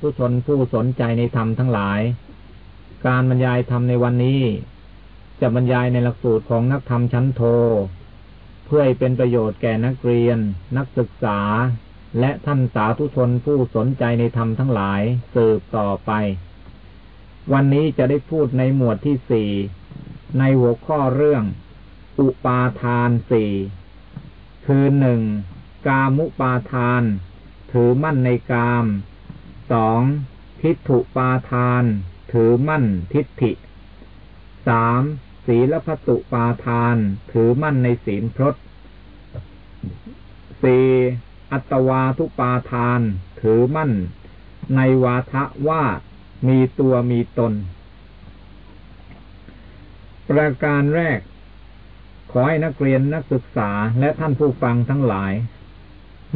ทุชนผู้สนใจในธรรมทั้งหลาย การบรรยายธรรมในวันนี้ จะบรรยายในหลักสูตรของนักธรรมชั้นโท เพื่อให้เป็นประโยชน์แก่นักเรียน นักศึกษา และท่านสาธุชนผู้สนใจในธรรมทั้งหลายสืบต่อไป วันนี้จะได้พูดในหมวดที่สี่ในหัวข้อเรื่อง อุปาทานสี่คือหนึ่งกามุปาทาน ถือมั่นในกาม สองทิฏฐุปาทาน ถือมั่นทิฏฐิสามศีลพัตุปาทาน ถือมั่นในศีลพรตสี่อัตวาทุปาทาน ถือมั่น ในวาทะว่ามีตัวมีตน ประการแรก ขอให้นักเรียนนักศึกษาและท่านผู้ฟังทั้งหลาย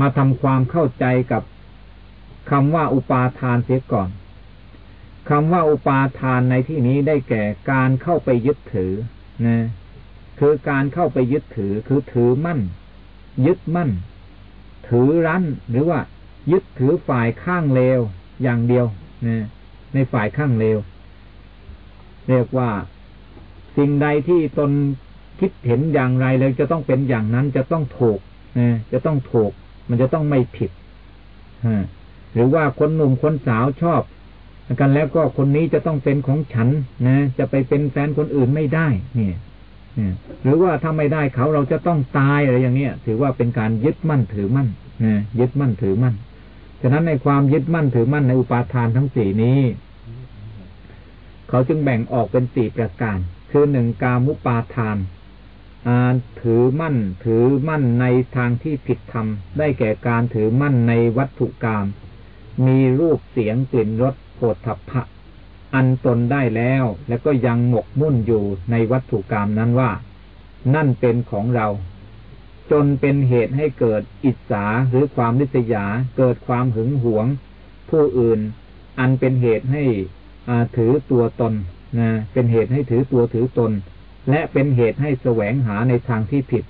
มาทำความเข้าใจกับ คำว่าอุปาทานเสียก่อนคำว่าอุปาทานในที่นี้ได้แก่การเข้าไปยึดถือนะคือการเข้าไปยึดถือคือถือมั่น ยึดมั่น ถือรั้นหรือว่า ยึดถือฝ่ายข้างเลวอย่างเดียวนะในฝ่ายข้างเลวเรียกว่าสิ่งใดที่ตนคิดเห็นอย่างไรเลยจะต้องเป็นอย่างนั้นจะต้องถูกนะจะต้องถูก มันจะต้องไม่ผิดฮะ หรือว่าคนหนุ่มคนสาวชอบกันแล้วก็คนนี้จะต้องเป็นของฉันนะ จะไปเป็นแฟนคนอื่นไม่ได้ เนี่ยหรือว่าถ้าไม่ได้เขาเราจะต้องตายอะไรอย่างเนี้ยถือว่าเป็นการยึดมั่นถือมั่นนะยึดมั่นถือมั่นฉะนั้นในความยึดมั่นถือมั่นในอุปาทานทั้งสี่นี้ เขาจึงแบ่งออกเป็นสี่ประการ คือหนึ่งกามุปาทานถือมั่น ถือมั่นในทางที่ผิดธรรม ได้แก่การถือมั่นในวัตถุกรรม มีรูปเสียงกลิ่นรสโผฏฐัพพะ อันตนได้แล้ว แล้วก็ยังหมกมุ่นอยู่ในวัตถุกรรมนั้นว่า นั่นเป็นของเรา จนเป็นเหตุให้เกิดอิจฉาหรือความริษยา เกิดความหึงหวง ผู้อื่น อันเป็นเหตุให้ถือตัวตนนะเป็นเหตุให้ถือตัวถือตน และเป็นเหตุให้แสวงหาในทางที่ผิด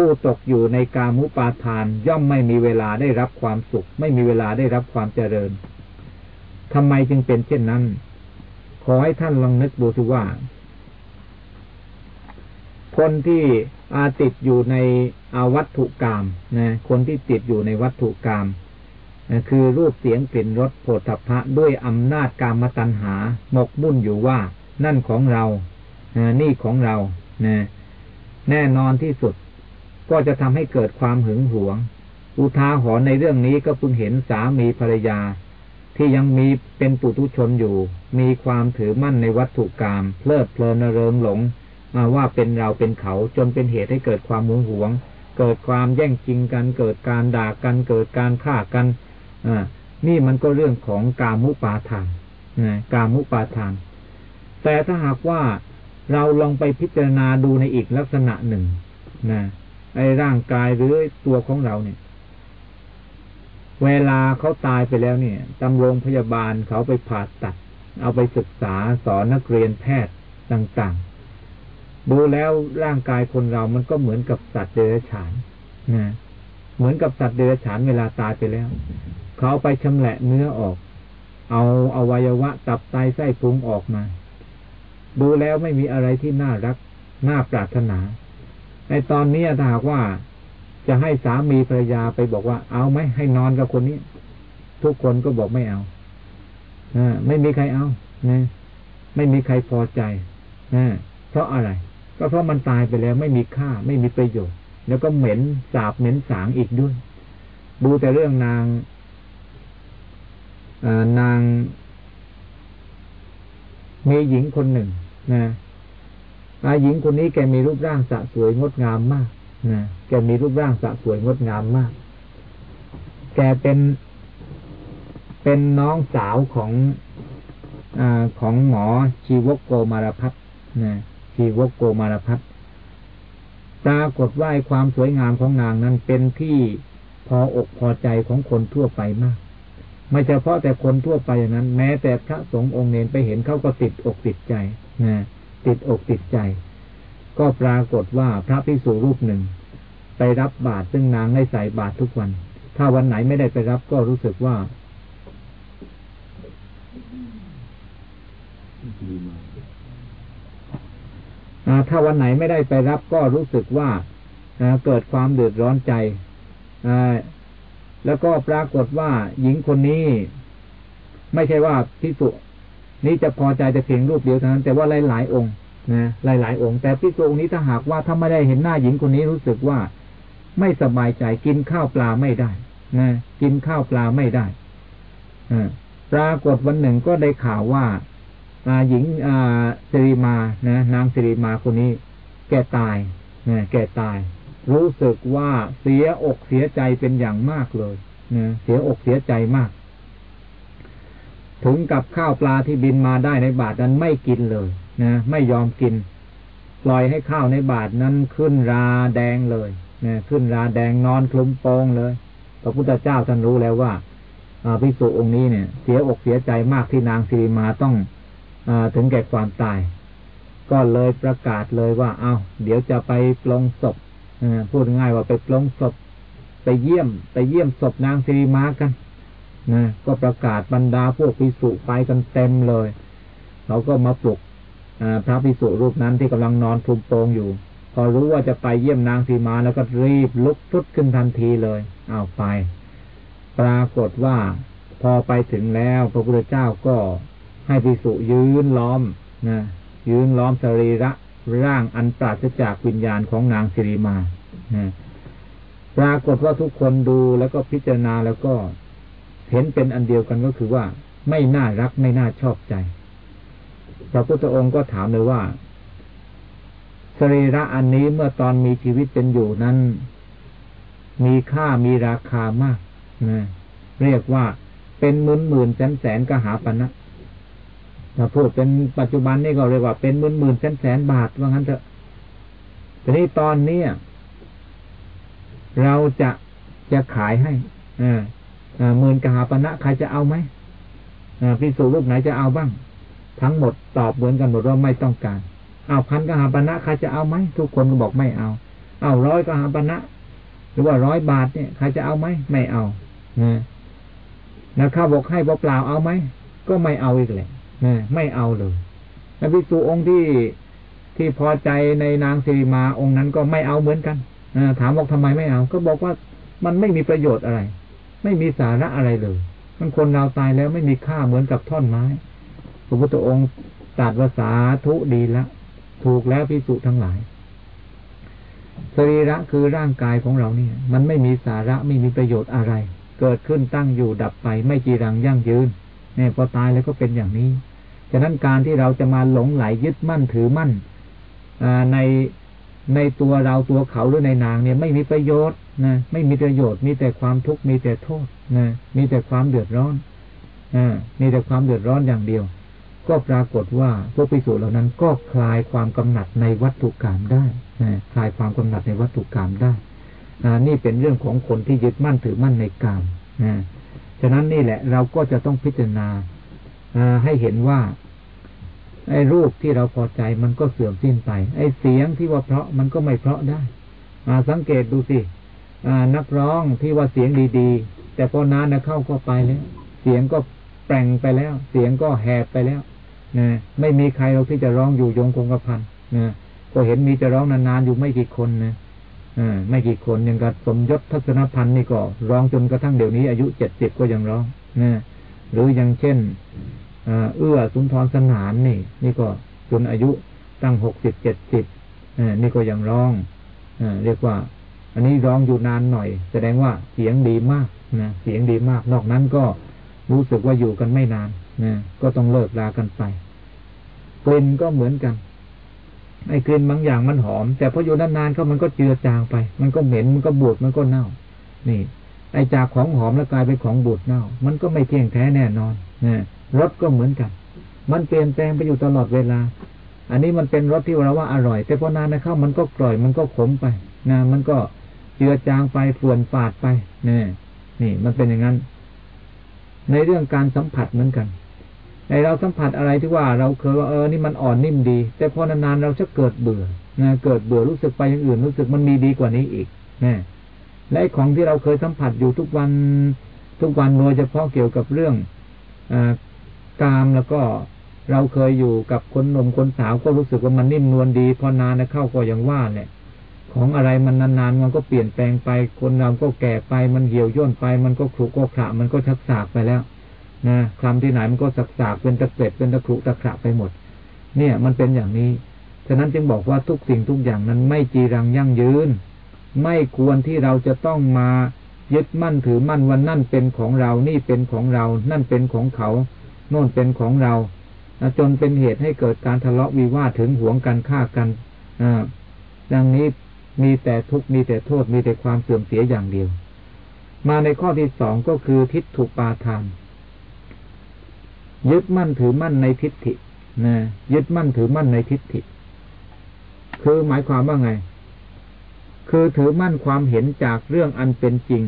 ผู้ตกอยู่ในกามุปาทานย่อมไม่มีเวลาได้รับความสุข ไม่มีเวลาได้รับความเจริญทำไมจึงเป็นเช่นนั้น ขอให้ท่านลองนึกดูสิว่า คนที่อาติดอยู่ในอาวัตถุกรรมนะคนที่ติดอยู่ในวัตถุกรรมนะคือรูปเสียงกลิ่นรสโผฏฐัพพะด้วยอำนาจกามตัณหา หมกมุ่นอยู่ว่า นั่นของเรานี่ของเรานะแน่นอนที่สุด ก็จะทำให้เกิดความหึงหวง อุทาหรณ์ในเรื่องนี้ก็เพิ่งเห็นสามีภรรยา ที่ยังมีเป็นปุถุชนอยู่ มีความถือมั่นในวัตถุกรรมเพลิดเพลินเริงหลงมาว่าเป็นเราเป็นเขาจนเป็นเหตุให้เกิดความหึงหวง เกิดความแย่งจริงกัน เกิดการด่ากัน เกิดการฆ่ากันอ่านี่มันก็เรื่องของกามุปาทานนะกามุปาทาน แต่ถ้าหากว่าเราลองไปพิจารณาดูในอีกลักษณะหนึ่งนะ ไอ้ร่างกายหรือตัวของเราเนี่ย เวลาเขาตายไปแล้วเนี่ยตำรงพยาบาลเขาไปผ่าตัด เอาไปศึกษาสอนนักเรียนแพทย์ต่างๆ ดูแล้วร่างกายคนเรามันก็เหมือนกับสัตว์เดรัจฉานนะเหมือนกับสัตว์เดรัจฉานเวลาตายไปแล้ว เขาไปชำแหละเนื้อออก เอาอวัยวะ ตับไตไส้พุงออกมา ดูแล้วไม่มีอะไรที่น่ารัก น่าปรารถนา ในตอนนี้ถ้าหากว่าจะให้สามีภรรยาไปบอกว่า เอาไหมให้นอนกับคนนี้ ทุกคนก็บอกไม่เอาอไม่มีใครเอานะไม่มีใครพอใจนะเพราะอะไร ก็เพราะมันตายไปแล้ว ไม่มีค่า ไม่มีประโยชน์ แล้วก็เหม็นสาบเหม็นสางอีกด้วย ดูแต่เรื่องนางนางมีหญิงคนหนึ่งนะ หญิงคนนี้แกมีรูปร่างสะสวยงดงามมากนะแกมีรูปร่างสะสวยงดงามมาก แกเป็นเป็นน้องสาวของอของหมอชีวกโกมารพัฒนะชีวกโกมารพัฒปรากฏว่าความสวยงามของนางนั้นเป็นที่พออกพอใจของคนทั่วไปมาก ไม่เฉพาะแต่คนทั่วไปอย่างนั้น แม้แต่พระสงฆ์องค์เนนไปเห็นเขาก็ติดอกติดใจนะ ติดอกติดใจ ก็ปรากฏว่าพระพิสูรูปหนึ่ง ไปรับบาตรซึ่งนางได้ใส่บาตรทุกวัน ถ้าวันไหนไม่ได้ไปรับก็รู้สึกว่าถ้าวันไหนไม่ได้ไปรับก็รู้สึกว่าเกิดความเดือดร้อนใจแล้วก็ปรากฏว่าหญิงคนนี้ ไม่ใช่ว่าพิสุ นี้จะพอใจจะเพียงรูปเดียวเท่านั้น แต่ว่าหลาย ๆ องค์นะหลาย ๆ องค์ แต่พิสุองค์นี้ถ้าหากว่าถ้าไม่ได้เห็นหน้าหญิงคนนี้รู้สึกว่าไม่สบายใจกินข้าวปลาไม่ได้นะกินข้าวปลาไม่ได้อปรากฏวันหนึ่งก็ได้ข่าวว่าหญิงอาสิริมานะนางสิริมาคนนี้ แกตายนะแกตาย รู้สึกว่าเสียอกเสียใจเป็นอย่างมากเลยนะเสียอกเสียใจมาก ถึงกับข้าวปลาที่บินมาได้ในบาทนั้นไม่กินเลยนะไม่ยอมกิน ปล่อยให้ข้าวในบาทนั้นขึ้นราแดงเลยนะขึ้นราแดงนอนคลุมโปงเลยพระพุทธเจ้าท่านรู้แล้วว่าพิสุองค์นี้เนี่ย เสียอกเสียใจมากที่นางสิริมาต้องอถึงแก่ความตาย ก็เลยประกาศเลยว่า เอาเดี๋ยวจะไปปลงศพพูดง่ายว่าไปปลงศพ ไปเยี่ยม ไปเยี่ยมศพนางสิริมากัน นะก็ประกาศบรรดาพวกพิสุไปกันเต็มเลยเขาก็มาปลุกพระพิสุรูปนั้นที่กำลังนอนคลุมโปงอยู่ พอรู้ว่าจะไปเยี่ยมนางสีมาแล้วก็รีบลุกฟุดขึ้นทันทีเลยเอาไป ปรากฏว่าพอไปถึงแล้วพระพุทธเจ้าก็ให้พิสุยืนล้อมนะยืนล้อมสรีระร่างอันปราศจากวิญญาณของนางสิริมานะปรากฏว่าทุกคนดูแล้วก็พิจารณาแล้วก็ เห็นเป็นอันเดียวกันก็คือว่า ไม่น่ารักไม่น่าชอบใจ พระพุทธองค์ก็ถามเลยว่าสรีระอันนี้เมื่อตอนมีชีวิตเป็นอยู่นั้น มีค่ามีราคามากนะเรียกว่าเป็นหมื่นหมื่นแสนแสนกหาปณะถ้าพูดเป็นปัจจุบันนี่ก็เรียกว่าเป็นหมื่นหมื่นแสนแสนบาทว่างั้นเถอะทีนี้ตอนนี้เราจะจะขายให้อ่าหมื่นกหาปณะใครจะเอาไหมพิสูรูปไหนจะเอาบ้าง ทั้งหมดตอบเหมือนกันหมดว่าไม่ต้องการ เอาพันกหาปณะใครจะเอาไหมทุกคนก็บอกไม่เอา เอาร้อยกหาปณะหรือว่าร้อยบาทเนี่ยใครจะเอาไหมไม่เอานะนะข้าบอกให้เปล่าเอาไหมก็ไม่เอาอีกเลยนะไม่เอาเลยแล้วพิสูองค์ที่ที่พอใจในนางสิริมาองค์นั้นก็ไม่เอาเหมือนกันนะถามบอกทำไมไม่เอา ก็บอกว่ามันไม่มีประโยชน์อะไร ไม่มีสาระอะไรเลย มันคนเราตายแล้วไม่มีค่าเหมือนกับท่อนไม้ พระพุทธองค์ตรัสว่าสาธุดีล้วถูกแล้วพิสุทั้งหลายสรีระคือร่างกายของเราเนี่ย มันไม่มีสาระไม่มีประโยชน์อะไร เกิดขึ้นตั้งอยู่ดับไป ไม่จีรังยั่งยืนเนี่ยพอตายแล้วก็เป็นอย่างนี้ ฉะนั้นการที่เราจะมาหลงไหลยึดมั่นถือมั่นในในตัวเราตัวเขาหรือในนางเนี่ยไม่มีประโยชน์ นะไม่มีประโยชน์ มีแต่ความทุกข์มีแต่โทษนะมีแต่ความเดือดร้อนอมีแต่ความเดือดร้อนอย่างเดียว ก็ปรากฏว่าพวกภิกษุเหล่านั้นก็คลายความกำหนัดในวัตถุกรรมได้นะคลายความกำหนัดในวัตถุกรรมได้นี่เป็นเรื่องของคนที่ยึดมั่นถือมั่นในกรรมนะฉะนั้นนี่แหละเราก็จะต้องพิจารณาให้เห็นว่าไอ้รูปที่เราพอใจมันก็เสื่อมสิ้นไป ไอ้เสียงที่ว่าเพราะมันก็ไม่เพราะได้ มาสังเกตดูสิ นักร้องที่ว่าเสียงดีๆ แต่พอนานนะเข้าก็ไปแล้ว เสียงก็แปลงไปแล้ว เสียงก็แหบไปแล้วนะไม่มีใครเราที่จะร้องอยู่ยงคงกระพันนะก็เห็นมีจะร้องนานๆอยู่ไม่กี่คนนะอ่าไม่กี่คนอย่างกับสมยศทัศนพันธ์นี่ก็ร้องจนกระทั่งเดี๋ยวนี้ อายุเจ็ดสิบก็ยังร้องนะหรืออย่างเช่นเอื้อสุนทรสนานนี่ นี่ก็จนอายุตั้งหกสิบเจ็ดสิบนี่ก็ยังร้องอเรียกว่า อันนี้ร้องอยู่นานหน่อย แสดงว่าเสียงดีมากนะเสียงดีมาก นอกนั้นก็รู้สึกว่าอยู่กันไม่นานนะก็ต้องเลิกลากันไปกลิ่นก็เหมือนกันไอ้กลิ่นบางอย่างมันหอม แต่พออยู่นานๆก็มันก็เจือจางไป มันก็เหม็นมันก็บูดมันก็เน่า นี่ ไอ้จากของหอมแล้วกลายเป็นของบูดเน่า มันก็ไม่เที่ยงแท้แน่นอนนะรสก็เหมือนกัน มันเปลี่ยนแปลงไปอยู่ตลอดเวลา อันนี้มันเป็นรสที่เราว่าอร่อย แต่พอนานนะเข้ามันก็กร่อยมันก็ขมไปนะมันก็ เจือจางไปฝืนฝาดไปนี่นี่ มันเป็นอย่างนั้น ในเรื่องการสัมผัสเหมือนกัน ในเราสัมผัสอะไรที่ว่า เราเคยว่าเออนี่มันอ่อนนิ่มดี แต่พอนานๆเราจะเกิดเบื่อนะเกิดเบื่อรู้สึกไปอย่างอื่น รู้สึกมันมีดีกว่านี้อีกนะและของที่เราเคยสัมผัสอยู่ทุกวัน ทุกวันโดยเฉพาะเกี่ยวกับเรื่องอกามแล้วก็เราเคยอยู่กับคนหนุ่มคนสาวก็รู้สึกว่ามันนิ่มนวลดี พอนานเข้าก็ยังว่าเนี่ย ของอะไรมันนานๆมันก็เปลี่ยนแปลงไป คนเราก็แก่ไป มันเหี่ยวย่นไป มันก็ขรุก็ขระมันก็ชักสากไปแล้วนะคำที่ไหนมันก็สักสากเป็นตะเก็ดเป็นตะขรุตะขระไปหมด เนี่ยมันเป็นอย่างนี้ ฉะนั้นจึงบอกว่าทุกสิ่งทุกอย่างนั้นไม่จีรังยั่งยืน ไม่ควรที่เราจะต้องมายึดมั่นถือมั่นว่านั่นเป็นของเรา นี่เป็นของเรา นั่นเป็นของเขา โน่นเป็นของเราจนเป็นเหตุให้เกิดการทะเลาะวิวาทถึงหวงกันฆ่ากันดังนี้ มีแต่ทุกข์มีแต่โทษมีแต่ความเสื่อมเสียอย่างเดียว มาในข้อที่สองก็คือทิฏฐุปาทาน ยึดมั่นถือมั่นในทิฏฐินะยึดมั่นถือมั่นในทิฏฐิ คือหมายความว่าไง คือถือมั่นความเห็นจากเรื่องอันเป็นจริง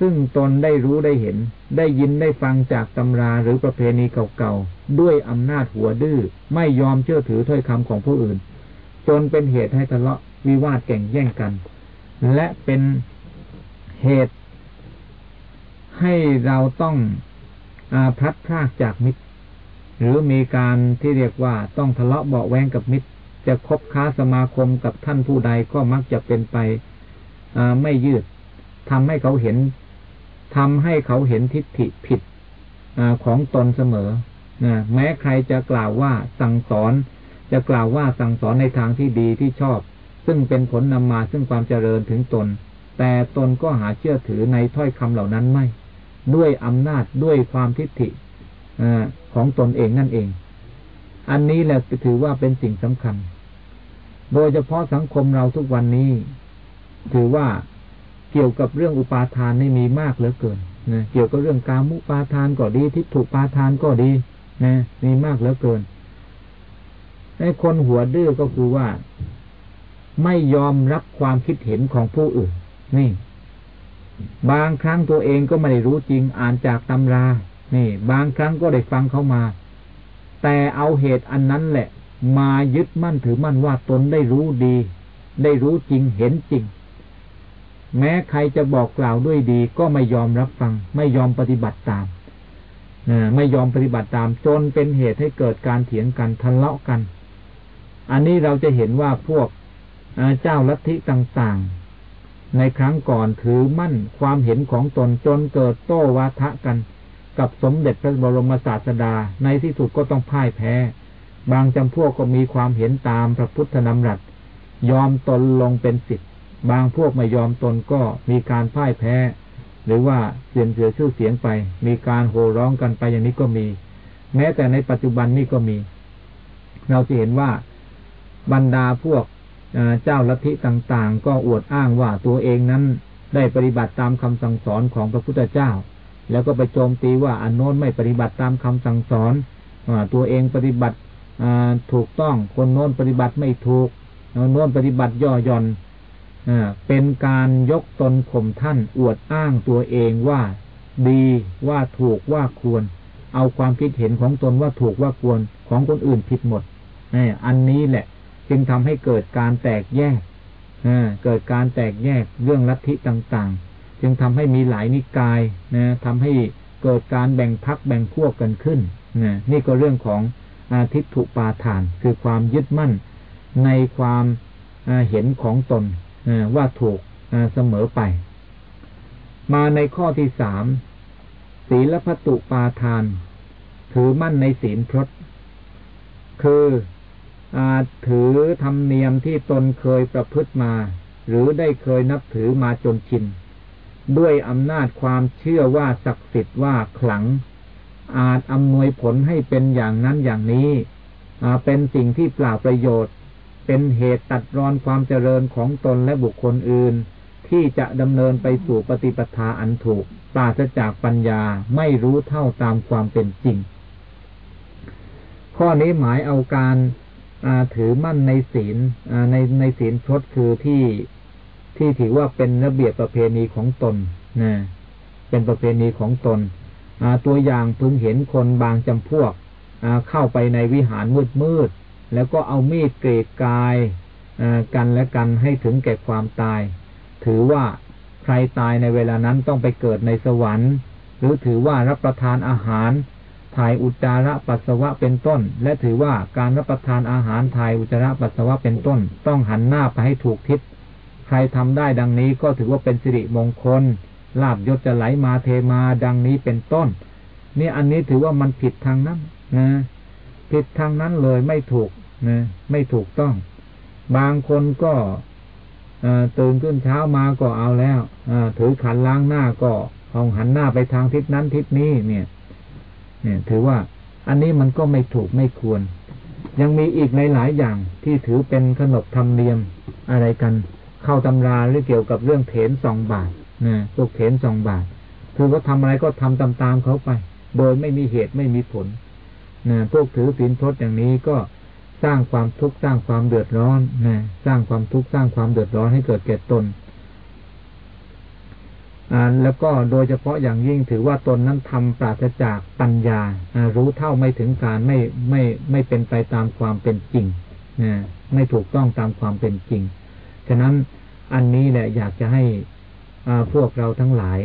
ซึ่งตนได้รู้ได้เห็น ได้ยินได้ฟังจากตำราหรือประเพณีเก่าๆ ด้วยอำนาจหัวดื้อ ไม่ยอมเชื่อถือถ้อยคำของผู้อื่น จนเป็นเหตุให้ทะเลาะ วิวาทแก่งแย่งกัน และเป็นเหตุให้เราต้องอพลัดพรากจากมิตร หรือมีการที่เรียกว่าต้องทะเลาะเบาแวงกับมิตร จะคบค้าสมาคมกับท่านผู้ใดก็มักจะเป็นไปไม่ยืดทำให้เขาเห็นทำให้เขาเห็นทิฏฐิผิดอของตนเสมอแม้ใครจะกล่าวว่าสั่งสอน จะกล่าวว่าสั่งสอนในทางที่ดีที่ชอบ ซึ่งเป็นผลนำมาซึ่งความเจริญถึงตน แต่ตนก็หาเชื่อถือในถ้อยคำเหล่านั้นไม่ ด้วยอำนาจด้วยความทิฏฐิของตนเองนั่นเอง อันนี้แหละถือว่าเป็นสิ่งสำคัญ โดยเฉพาะสังคมเราทุกวันนี้ ถือว่าเกี่ยวกับเรื่องอุปาทานนี่มีมากเหลือเกินนะเกี่ยวกับเรื่องการมุปาทานก็ดี ทิฏฐุปาทานก็ดีนะมีมากเหลือเกินไอ้คนหัวดื้อก็คือว่า ไม่ยอมรับความคิดเห็นของผู้อื่น นี่ บางครั้งตัวเองก็ไม่ได้รู้จริงอ่านจากตำรา นี่ บางครั้งก็ได้ฟังเขามา แต่เอาเหตุอันนั้นแหละ มายึดมั่นถือมั่นว่าตนได้รู้ดี ได้รู้จริงเห็นจริง แม้ใครจะบอกกล่าวด้วยดี ก็ไม่ยอมรับฟัง ไม่ยอมปฏิบัติตามไม่ยอมปฏิบัติตามจนเป็นเหตุให้เกิดการเถียงกันทะเลาะกัน อันนี้เราจะเห็นว่าพวก เจ้าลัทธิต่างๆ ในครั้งก่อนถือมั่นความเห็นของตนจนเกิดโต้วาทะกัน กับสมเด็จพระบรมศาสดา ในที่สุดก็ต้องพ่ายแพ้ บางจำพวกก็มีความเห็นตามพระพุทธนำรัสยอมตนลงเป็นสิทธิ์บางพวกไม่ยอมตนก็มีการพ่ายแพ้ หรือว่าเสียงเสียชื่อเสียงไป มีการโห่ร้องกันไปอย่างนี้ก็มี แม้แต่ในปัจจุบันนี้ก็มี เราจะเห็นว่าบรรดาพวก เจ้าลัทธิต่างๆ ก็อวดอ้างว่าตัวเองนั้นได้ปฏิบัติตามคำสั่งสอนของพระพุทธเจ้า แล้วก็ไปโจมตีว่าอันโน้นไม่ปฏิบัติตามคำสั่งสอนตัวเองปฏิบัติถูกต้องคนโน้นปฏิบัติไม่ถูกโน้นปฏิบัติย่อหย่อนเป็นการยกตนข่มท่านอวดอ้างตัวเองว่าดีว่าถูกว่าควร เอาความคิดเห็นของตนว่าถูกว่าควรของคนอื่นผิดหมดอันนี้แหละ จึงทำให้เกิดการแตกแยกเกิดการแตกแยกเรื่องลัทธิต่างๆ จึงทำให้มีหลายนิกายนะทำให้เกิดการแบ่งพักแบ่งพวกกันขึ้นนะนี่ก็เรื่องของอาทิตถุปาทาน คือความยึดมั่นในความเห็นของตนว่าถูกเสมอไป มาในข้อที่สามศีลพัตุปาทาน ถือมั่นในศีลพรตคือ อาจถือธรรมเนียมที่ตนเคยประพฤติมา หรือได้เคยนับถือมาจนชิน ด้วยอำนาจความเชื่อว่าศักดิ์สิทธิ์ว่าขลัง อาจอำนวยผลให้เป็นอย่างนั้นอย่างนี้เป็นสิ่งที่เปล่าประโยชน์ เป็นเหตุตัดรอนความเจริญของตนและบุคคลอื่น ที่จะดำเนินไปสู่ปฏิปทาอันถูกปราศจากปัญญาไม่รู้เท่าตามความเป็นจริง ข้อนี้หมายเอาการ ถือมั่นในศีลในในศีลพรตคือที่ที่ถือว่าเป็นระเบียบประเพณีของตนนะเป็นประเพณีของตนตัวอย่างพึงเห็นคนบางจำพวกเข้าไปในวิหารมืดมืดแล้วก็เอามีดเกรดกายกันและกันให้ถึงแก่ความตาย ถือว่าใครตายในเวลานั้นต้องไปเกิดในสวรรค์ หรือถือว่ารับประทานอาหาร ถ่ายอุจจาระปัสสาวะเป็นต้น และถือว่าการรับประทานอาหารถ่ายอุจจาระปัสสาวะเป็นต้น ต้องหันหน้าไปให้ถูกทิศ ใครทำได้ดังนี้ก็ถือว่าเป็นสิริมงคล ลาบยศจะไหลมาเทมาดังนี้เป็นต้น นี่อันนี้ถือว่ามันผิดทางนั้นนะผิดทางนั้นเลยไม่ถูกนะไม่ถูกต้อง บางคนก็ตื่นขึ้นเช้ามาก็เอาแล้วถือขันล้างหน้าก็เอาหันหน้าไปทางทิศนั้นทิศนี้เนี่ย เนี่ยถือว่าอันนี้มันก็ไม่ถูกไม่ควร ยังมีอีกหลาย ๆ อย่างที่ถือเป็นขนบธรรมเนียมอะไรกัน เข้าตำราหรือเกี่ยวกับเรื่องเถนสองบาทนะพวกเถนสองบาท คือว่าทำอะไรก็ทำตามๆเขาไป โดยไม่มีเหตุไม่มีผลนะพวกถือศีลพจน์อย่างนี้ก็สร้างความทุกข์สร้างความเดือดร้อนนะสร้างความทุกข์สร้างความเดือดร้อนให้เกิดแก่ตน แล้วก็โดยเฉพาะอย่างยิ่งถือว่าตนนั้นทำปราศจากปัญญา รู้เท่าไม่ถึงการไม่ไม่ไม่เป็นไปตามความเป็นจริงนไม่ถูกต้องตามความเป็นจริง ฉะนั้นอันนี้แหละอยากจะให้พวกเราทั้งหลาย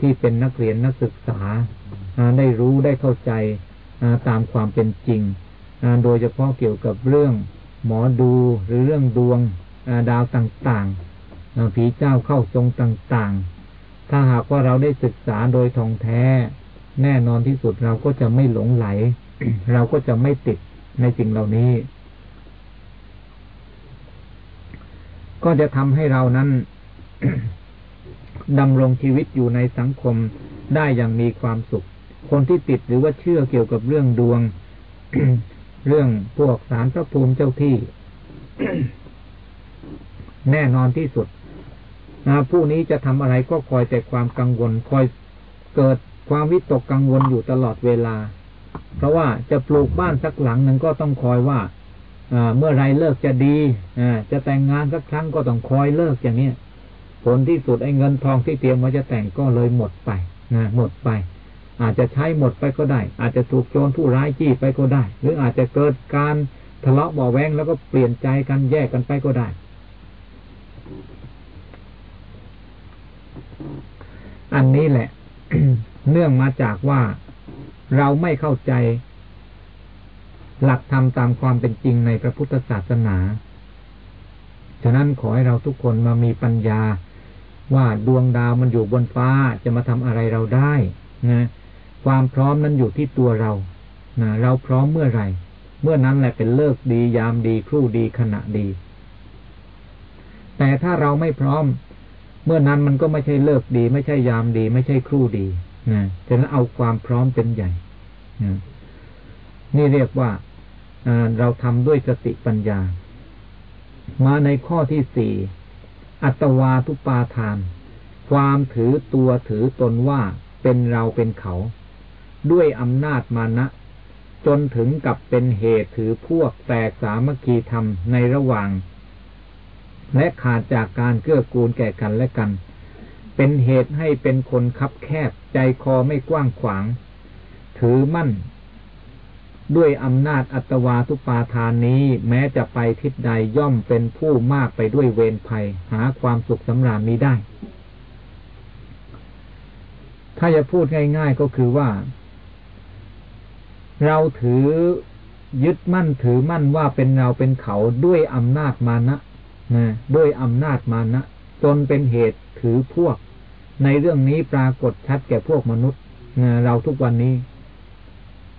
ที่เป็นนักเรียนนักศึกษา ได้รู้ได้เข้าใจตามความเป็นจริง โดยเฉพาะเกี่ยวกับเรื่องหมอดูหรือเรื่องดวงดาวต่างๆผีเจ้าเข้าทรงต่างๆ ถ้าหากว่าเราได้ศึกษาโดยท่องแท้ แน่นอนที่สุดเราก็จะไม่หลงไหล เราก็จะไม่ติดในสิ่งเหล่านี้ ก็จะทำให้เรานั้นดำรงชีวิตอยู่ในสังคมได้อย่างมีความสุข คนที่ติดหรือว่าเชื่อเกี่ยวกับเรื่องดวง เรื่องพวกสารพระภูมิเจ้าที่ แน่นอนที่สุด นะผู้นี้จะทำอะไรก็คอยแต่ความกังวล คอยเกิดความวิตกกังวลอยู่ตลอดเวลา เพราะว่าจะปลูกบ้านสักหลังหนึ่งก็ต้องคอยว่าเมื่อไรเลิกจะดีจะแต่งงานสักครั้งก็ต้องคอยเลิกอย่างนี้ผลที่สุดไอ้เงินทองที่เตรียมไว่าจะแต่งก็เลยหมดไปนะหมดไป อาจจะใช้หมดไปก็ได้ อาจจะถูกโจรผู้ร้ายจี้ไปก็ได้ หรืออาจจะเกิดการทะเลาะเบาแวงแล้วก็เปลี่ยนใจกันแยกกันไปก็ได้ อันนี้แหละ เนื่องมาจากว่าเราไม่เข้าใจ หลักธรรมตามความเป็นจริงในพระพุทธศาสนา ฉะนั้นขอให้เราทุกคนมามีปัญญา ว่าดวงดาวมันอยู่บนฟ้าจะมาทำอะไรเราได้นะความพร้อมนั้นอยู่ที่ตัวเรานะเราพร้อมเมื่อไรเมื่อนั้นแหละเป็นเลิกดียามดีครู่ดีขณะดี แต่ถ้าเราไม่พร้อม เมื่อนั้นมันก็ไม่ใช่เลิกดี ไม่ใช่ยามดี ไม่ใช่ครู่ดีนะฉะนั้นเอาความพร้อมเป็นใหญ่นะนี่เรียกว่าเราทำด้วยสติปัญญา มาในข้อที่สี่อัตวาทุปาทาน ความถือตัวถือตนว่าเป็นเราเป็นเขา ด้วยอำนาจมานะ จนถึงกับเป็นเหตุถือพวกแตกสามัคคีธรรมในระหว่าง และขาดจากการเกื้อกูลแก่กันและกัน เป็นเหตุให้เป็นคนคับแคบ ใจคอไม่กว้างขวาง ถือมั่น ด้วยอำนาจอัตวาทุปาทานนี้ แม้จะไปทิศใดย่อมเป็นผู้มากไปด้วยเวรภัย หาความสุขสำราญนี้ได้ ถ้าจะพูดง่าย ๆก็คือว่า เราถือยึดมั่นถือมั่นว่าเป็นเราเป็นเขาด้วยอำนาจมานะ ด้วยอำนาจมานะจนเป็นเหตุถือพวก ในเรื่องนี้ปรากฏชัดแก่พวกมนุษย์นะเราทุกวันนี้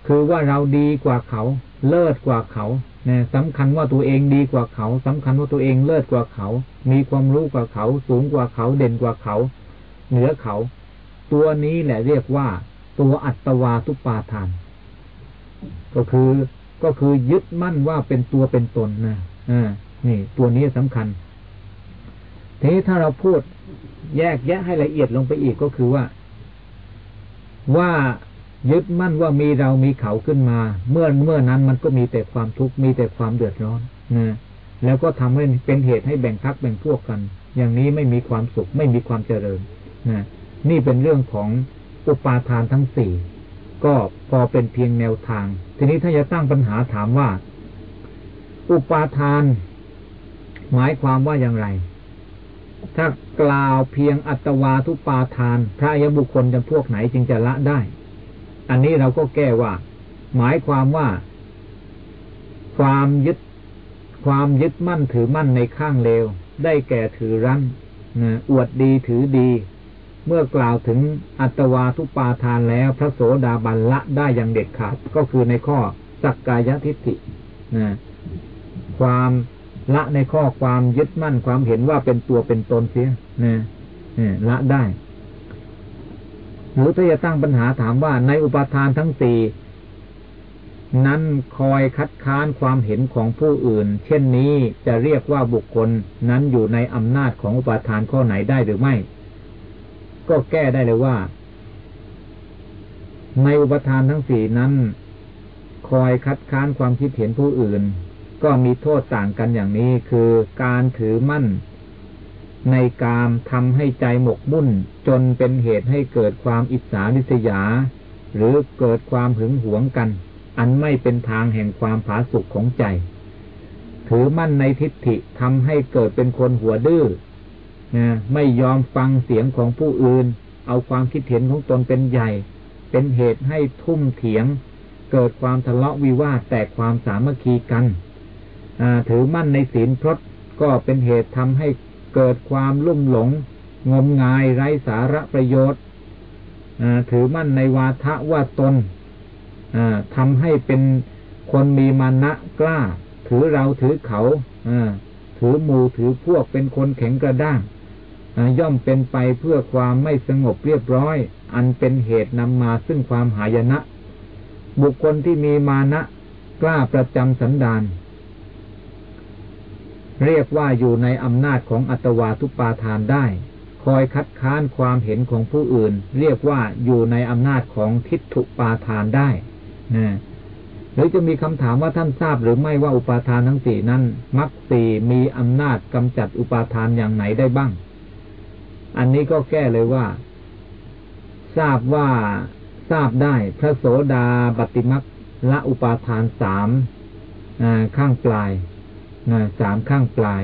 คือว่าเราดีกว่าเขา เลิศกว่าเขานะสำคัญว่าตัวเองดีกว่าเขาสำคัญว่าตัวเองเลิศกว่าเขา มีความรู้กว่าเขา สูงกว่าเขาเด่นกว่าเขา เหนือเขา ตัวนี้แหละเรียกว่า ตัวอัตวาทุปาทาน ก็คือก็คือยึดมั่นว่าเป็นตัวเป็นตนนะอ่า นี่ตัวนี้สำคัญ ทีนี้ถ้าเราพูดแยกแยะให้ละเอียดลงไปอีกก็คือว่า ว่ายึดมั่นว่ามีเรามีเขาขึ้นมา เมื่อเมื่อนั้นมันก็มีแต่ความทุกข์มีแต่ความเดือดร้อนนะแล้วก็ทำให้เป็นเหตุให้แบ่งพักแบ่งพวกกัน อย่างนี้ไม่มีความสุข ไม่มีความเจริญนะนี่เป็นเรื่องของอุปาทานทั้งสี่ก็พอเป็นเพียงแนวทาง ทีนี้ถ้าจะตั้งปัญหาถามว่า อุปาทาน หมายความว่าอย่างไร ถ้ากล่าวเพียงอัตวาทุปาทาน พระยบุคคลจำพวกไหนจึงจะละได้ อันนี้เราก็แก้ว่า หมายความว่า ความยึด ความยึดมั่นถือมั่นในข้างเลว ได้แก่ถือรั้นอวดดีถือดี เมื่อกล่าวถึงอัตวาทุปาทานแล้ว พระโสดาบันละได้อย่างเด็ดขาดก็คือในข้อสักกายทิฏฐินะความ ละในข้อความยึดมั่นความเห็นว่าเป็นตัวเป็นตนเสียนะละได้ หรือถ้าจะตั้งปัญหาถามว่าในอุปทานทั้งสี่นั้นคอยคัดค้านความเห็นของผู้อื่น เช่นนี้จะเรียกว่าบุคคลนั้นอยู่ในอำนาจของอุปทานข้อไหนได้หรือไม่ ก็แก้ได้เลยว่า ในอุปทานทั้งสี่นั้น คอยคัดค้านความคิดเห็นผู้อื่น ก็มีโทษต่างกันอย่างนี้คือการถือมั่น ในกามทำให้ใจหมกมุ่น จนเป็นเหตุให้เกิดความอิจฉาริษยา หรือเกิดความหึงหวงกัน อันไม่เป็นทางแห่งความผาสุกของใจ ถือมั่นในทิฏฐิทำให้เกิดเป็นคนหัวดื้อนะไม่ยอมฟังเสียงของผู้อื่น เอาความคิดเห็นของตนเป็นใหญ่ เป็นเหตุให้ทุ่มเถียง เกิดความทะเลาะวิวาทแตกความสามัคคีกัน ถือมั่นในศีลพรตก็เป็นเหตุทำให้เกิดความลุ่มหลง งมงายไร้สาระประโยชน์ถือมั่นในวาทะว่าตนทำให้เป็นคนมีมานะกล้า ถือเราถือเขาถือหมู่ถือพวกเป็นคนแข็งกระด้างย่อมเป็นไปเพื่อความไม่สงบเรียบร้อย อันเป็นเหตุนำมาซึ่งความหายนะ บุคคลที่มีมานะ กล้าประจำสันดาน เรียกว่าอยู่ในอำนาจของอัตวาทุปาทานได้ คอยคัดค้านความเห็นของผู้อื่น เรียกว่าอยู่ในอำนาจของทิฏฐุปาทานได้หรือจะมีคำถามว่าท่านทราบหรือไม่ว่าอุปาทานทั้งสี่นั้นมรรคสี่มีอำนาจกำจัดอุปาทานอย่างไหนได้บ้าง อันนี้ก็แก้เลยว่า ทราบว่าทราบได้ พระโสดาบัติมักละอุปาทานสามข้างปลาย สามข้างปลาย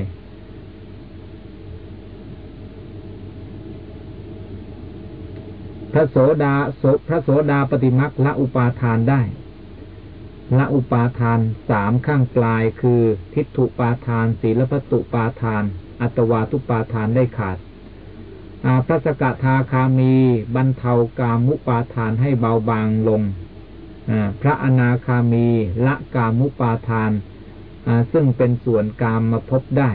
พระโสดาพระโสดาปฏิมักละอุปาทานได้ละอุปาทานสามข้างปลายคือ ทิฏฐุปาทาน ศีลพัตุปาทาน อัตวาทุปาทานได้ขาดพระสกทาคามีบรรเทากามุปาทานให้เบาบางลงพระอนาคามีละกามุปาทาน ซึ่งเป็นส่วนกามมาพบได้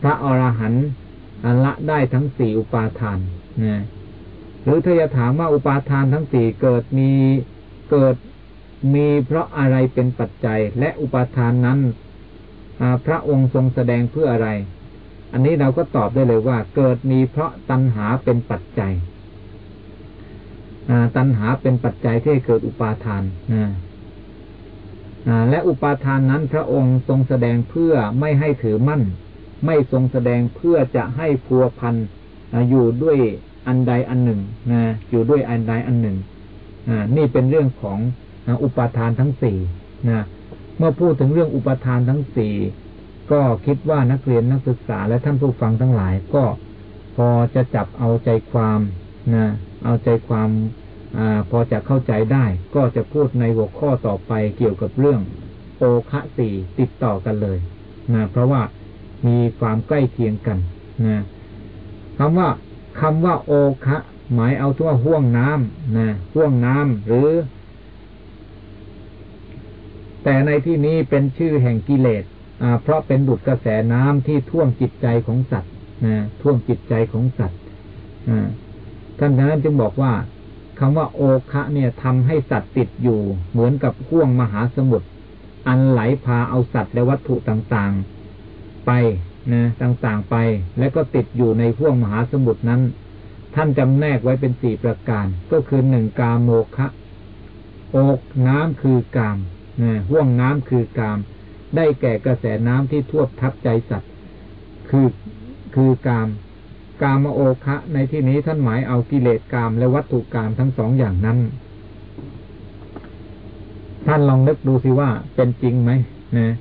พระอรหันต์ละได้ทั้งสี่อุปาทานนะหรือถ้าจะถามว่าอุปาทานทั้งสี่เกิดมีเกิดมีเพราะอะไรเป็นปัจจัย และอุปาทานนั้นพระองค์ทรงแสดงเพื่ออะไร อันนี้เราก็ตอบได้เลยว่า เกิดมีเพราะตัณหาเป็นปัจจัยตัณหาเป็นปัจจัยที่เกิดอุปาทาน และอุปาทานนั้นพระองค์ทรงแสดงเพื่อไม่ให้ถือมั่น ไม่ทรงแสดงเพื่อจะให้พัวพันอยู่ด้วยอันใดอันหนึ่งนะอยู่ด้วยอันใดอันหนึ่งนี่เป็นเรื่องของอุปาทานทั้งสี่นะเมื่อพูดถึงเรื่องอุปทานทั้งสี่ก็คิดว่านักเรียนนักศึกษาและท่านผู้ฟังทั้งหลายก็พอจะจับเอาใจความนะเอาใจความ อพอจะเข้าใจได้ก็จะพูดในหัวข้อต่อไปเกี่ยวกับเรื่องโอคะสี่ติดต่อกันเลยนะเพราะว่ามีความใกล้เคียงกันนะคำว่าคำว่าโอคะ หมายเอาทั่วห่วงน้ำนะห่วงน้ำหรือ แต่ในที่นี้เป็นชื่อแห่งกิเลสเพราะเป็นดุจกระแสน้ำที่ท่วมจิตใจของสัตว์นะท่วมจิตใจของสัตว์ท่านนั้นจึงบอกว่า คำว่าโอคะเนี่ยทำให้สัตว์ติดอยู่ เหมือนกับห่วงมหาสมุทรอันไหลพาเอาสัตว์และวัตถุต่างๆ ไปนะต่างๆไป แล้วก็ติดอยู่ในห่วงมหาสมุทรนั้น ท่านจำแนกไว้เป็นสี่ประการ ก็คือหนึ่งกาโมคะ โอกน้ำคือกามห่วงน้ำคือกาม ได้แก่กระแสน้ำที่ท่วมทับใจสัตว์ คือคือกาม กามโอคะในที่นี้ท่านหมายเอากิเลสกามและวัตถุกามทั้งสองอย่างนั้น ท่านลองนึกดูสิว่าเป็นจริงไหมนะ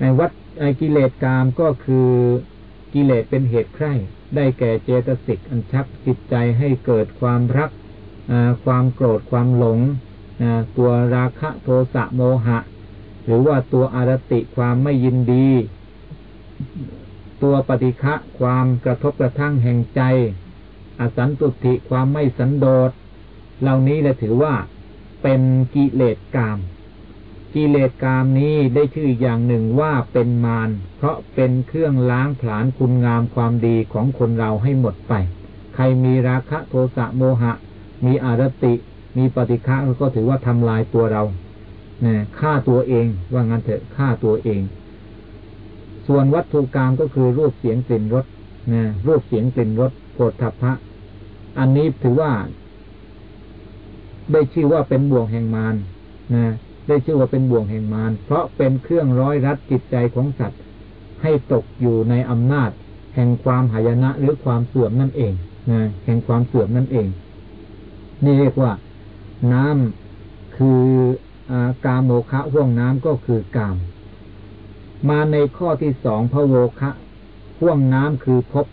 ในวัดไอกิเลสกามก็คือกิเลสเป็นเหตุใคร่ได้แก่เจตสิกอันชักจิตใจให้เกิดความรักความโกรธความหลงตัวราคะโทสะโมหะ หรือว่าตัวอารติความไม่ยินดี ตัวปฏิฆะความกระทบกระทั่งแห่งใจ อสันตุติความไม่สันโดษ เหล่านี้เราถือว่าเป็นกิเลสกาม กิเลสกามนี้ได้ชื่ออย่างหนึ่งว่าเป็นมาร เพราะเป็นเครื่องล้างผลาญคุณงามความดีของคนเราให้หมดไป ใครมีราคะโทสะโมหะ มีอารติ มีปฏิฆะก็ถือว่าทำลายตัวเราเนี่ยฆ่าตัวเองว่างั้นเถอะฆ่าตัวเอง ส่วนวัตถุกรรมก็คือรูปเสียงกลิ่นรสนะรูปเสียงกลิ่นรสโผฏฐัพพะ อันนี้ถือว่า ได้ชื่อว่าเป็นบ่วงแห่งมารนะได้ชื่อว่าเป็นบ่วงแห่งมารเพราะเป็นเครื่องร้อยรัดจิตใจของสัตว์ ให้ตกอยู่ในอำนาจ แห่งความหายนะหรือความเสื่อมนั่นเองนะแห่งความเสื่อมนั่นเอง นี่เรียกว่า น้ำคืออกาโมคะห่วงน้ำก็คือกาม มาในข้อที่สองพระโวคะห่วงน้ำคือพบ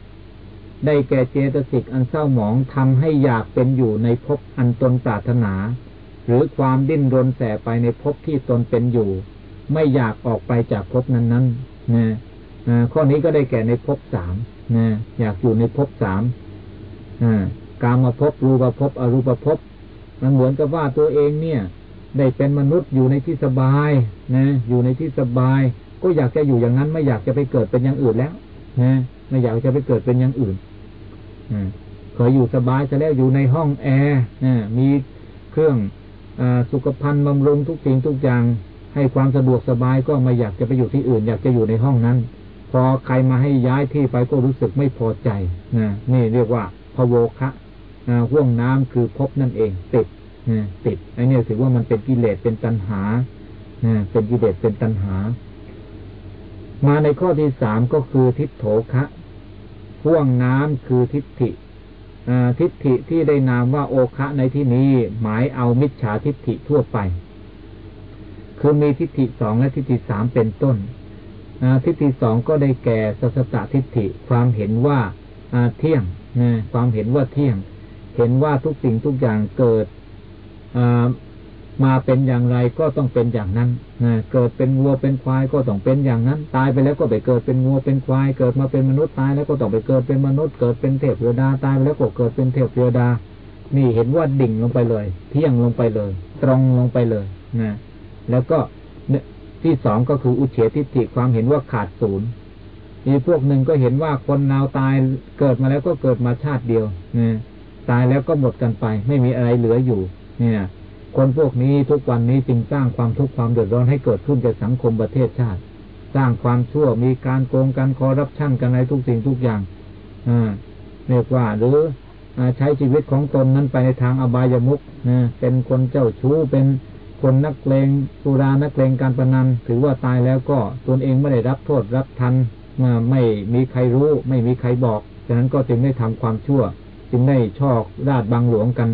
ได้แก่เจตสิกอันเศร้าหมองทำให้อยากเป็นอยู่ในภพอันตนปรารถนา หรือความดิ้นรนแสไปในภพที่ตนเป็นอยู่ ไม่อยากออกไปจากภพนั้นนั้นนะข้อนี้ก็ได้แก่ในภพสามนะอยากอยู่ในภพสามการมาภพรูปภพอรูปภพมันเหมือนกับว่าตัวเองเนี่ย ได้เป็นมนุษย์อยู่ในที่สบายนะอยู่ในที่สบาย ก็อยากจะอยู่อย่างนั้น ไม่อยากจะไปเกิดเป็นอย่างอื่นแล้วนะไม่อยากจะไปเกิดเป็นอย่างอื่นเคยอยู่สบายจะแล้วอยู่ในห้องแอร์มีเครื่องอสุขภัณฑ์บำรุงทุกสิ่งทุกอย่าง ให้ความสะดวกสบายก็ไม่อยากจะไปอยู่ที่อื่น อยากจะอยู่ในห้องนั้น พอใครมาให้ย้ายที่ไปก็รู้สึกไม่พอใจนะนี่เรียกว่าพโวคะห่วงน้ำคือพบนั่นเอง ติดติดไอ้นี่ถือว่ามันเป็นกิเลสเป็นตัณหาเป็นกิเลสเป็นตัณหา มาในข้อที่สามก็คือทิฏโถคะห่วงน้ำคือทิฏฐิทิฏฐิที่ได้นามว่าโอคะในที่นี้ หมายเอามิจฉาทิฏฐิทั่วไป คือมีทิฏฐิสองและทิฏฐิสามเป็นต้นทิฏฐิสองก็ได้แก่สัสตทิฏฐิความเห็นว่าเที่ยงความเห็นว่าเที่ยง เห็นว่าทุกสิ่งทุกอย่างเกิด มาเป็นอย่างไรก็ต้องเป็นอย่างนั้นนะเกิดเป็นวัวเป็นควายก็ต้องเป็นอย่างนั้น ตายไปแล้วก็ไปเกิดเป็นวัวเป็นควาย เกิดมาเป็นมนุษย์ตายแล้วก็ต้องไปเกิดเป็นมนุษย์ เกิดเป็นเทพเทวดาตายไปแล้วก็เกิดเป็นเทพเทวดา นี่เห็นว่าดิ่งลงไปเลย เที่ยงลงไปเลย ตรงลงไปเลยนะแล้วก็ที่สองก็คืออุเฉทิฏฐิความเห็นว่าขาดศูนย์อีพวกหนึ่งก็เห็นว่าคนนาวตายเกิดมาแล้วก็เกิดมาชาติเดียวนะตายแล้วก็หมดกันไป ไม่มีอะไรเหลืออยู่ เนี่ย คนพวกนี้ทุกวันนี้จึงสร้างความทุกข์ความเดือดร้อนให้เกิดขึ้นแก่สังคมประเทศชาติ สร้างความชั่วมีการโกงการคอรับชั่นกันในทุกสิ่งทุกอย่างอ่าเรียกว่าหรือใช้ชีวิตของตนนั้นไปในทางอบายมุกนะเป็นคนเจ้าชู้เป็นคนนักเลงสุรานักเลงการประนัน ถือว่าตายแล้วก็ตนเองไม่ได้รับโทษรับทันไม่มีใครรู้ ไม่มีใครบอกฉะนั้นก็จึงได้ทำความชั่ว จึงได้ชอกราดบังหลวงกัน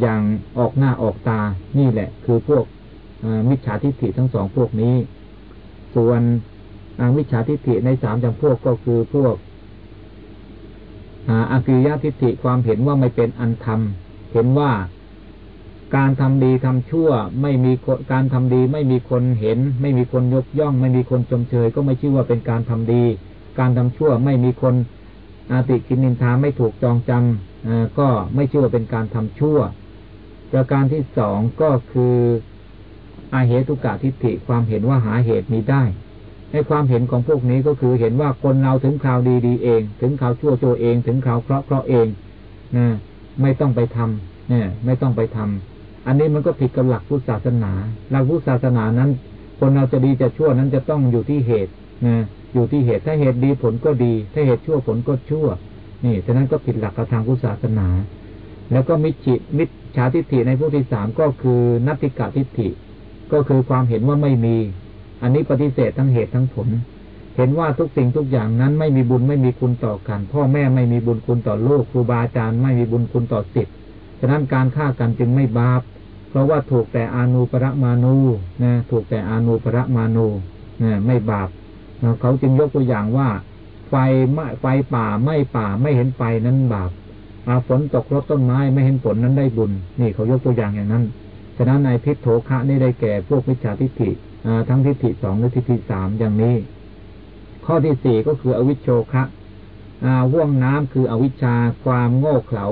อย่างออกหน้าออกตานี่แหละ คือพวกมิจฉาทิฏฐิทั้งสองพวกนี้ ส่วนมิจฉาทิฏฐิในสามจำพวกก็คือพวกอากิยทิฏฐิความเห็นว่าไม่เป็นอันธรรม เห็นว่าการทำดีทำชั่ว ไม่มีการทำดี ไม่มีคนเห็น ไม่มีคนยกย่อง ไม่มีคนชมเชย ก็ไม่ชื่อว่าเป็นการทำดี การทำชั่วไม่มีคนอาติกินนินทาไม่ถูกจองจำ ก็ไม่ชื่อว่าเป็นการทำชั่ว ประการที่สองก็คืออาเหตุกะทิฏฐิความเห็นว่าหาเหตุมีได้ ในความเห็นของพวกนี้ก็คือเห็นว่าคนเราถึงข่าวดีดีเอง ถึงข่าวชั่วชั่วเอง ถึงข่าวเคราะห์เคราะห์เองนะไม่ต้องไปทำเนี่ย ไม่ต้องไปทำอันนี้มันก็ผิดกับหลักพุทธศาสนา หลักพุทธศาสนานั้น คนเราจะดีจะชั่วนั้นจะต้องอยู่ที่เหตุนะอยู่ที่เหตุถ้าเหตุดีผลก็ดี ถ้าเหตุชั่วผลก็ชั่ว นี่ฉะนั้นก็ผิดหลักทางพุทธศาสนา แล้วก็มิจิมิจฉาทิฏฐิในผู้ที่สามก็คือนัตติกะทิฏฐิ ก็คือความเห็นว่าไม่มี อันนี้ปฏิเสธทั้งเหตุทั้งผล เห็นว่าทุกสิ่งทุกอย่างนั้นไม่มีบุญไม่มีคุณต่อกัน พ่อแม่ไม่มีบุญคุณต่อโลกครูบาอาจารย์ไม่มีบุญคุณต่อสิทธิ์ฉะนั้นการฆ่ากันจึงไม่บาป เพราะว่าถูกแต่อานูปรมานูนะ ถูกแต่อานูปรมานูนะไม่บาป เขาจึงยกตัวอย่างว่า ไฟไม่ไฟป่าไม่ป่าไม่เห็นไฟนั้นบาปฝนตกรถต้นไม้ไม่เห็นฝนนั้นได้บุญ นี่เขายกตัวอย่างอย่างนั้น ฉะนั้นในทิฏโถคะนี่ได้แก่พวกวิชาทิฏฐิทั้งทิฏฐิสองและทิฏฐิสามอย่างนี้ ข้อที่สี่ก็คืออวิชโชคะว่วงน้ำคืออวิชชาความโง่เขลา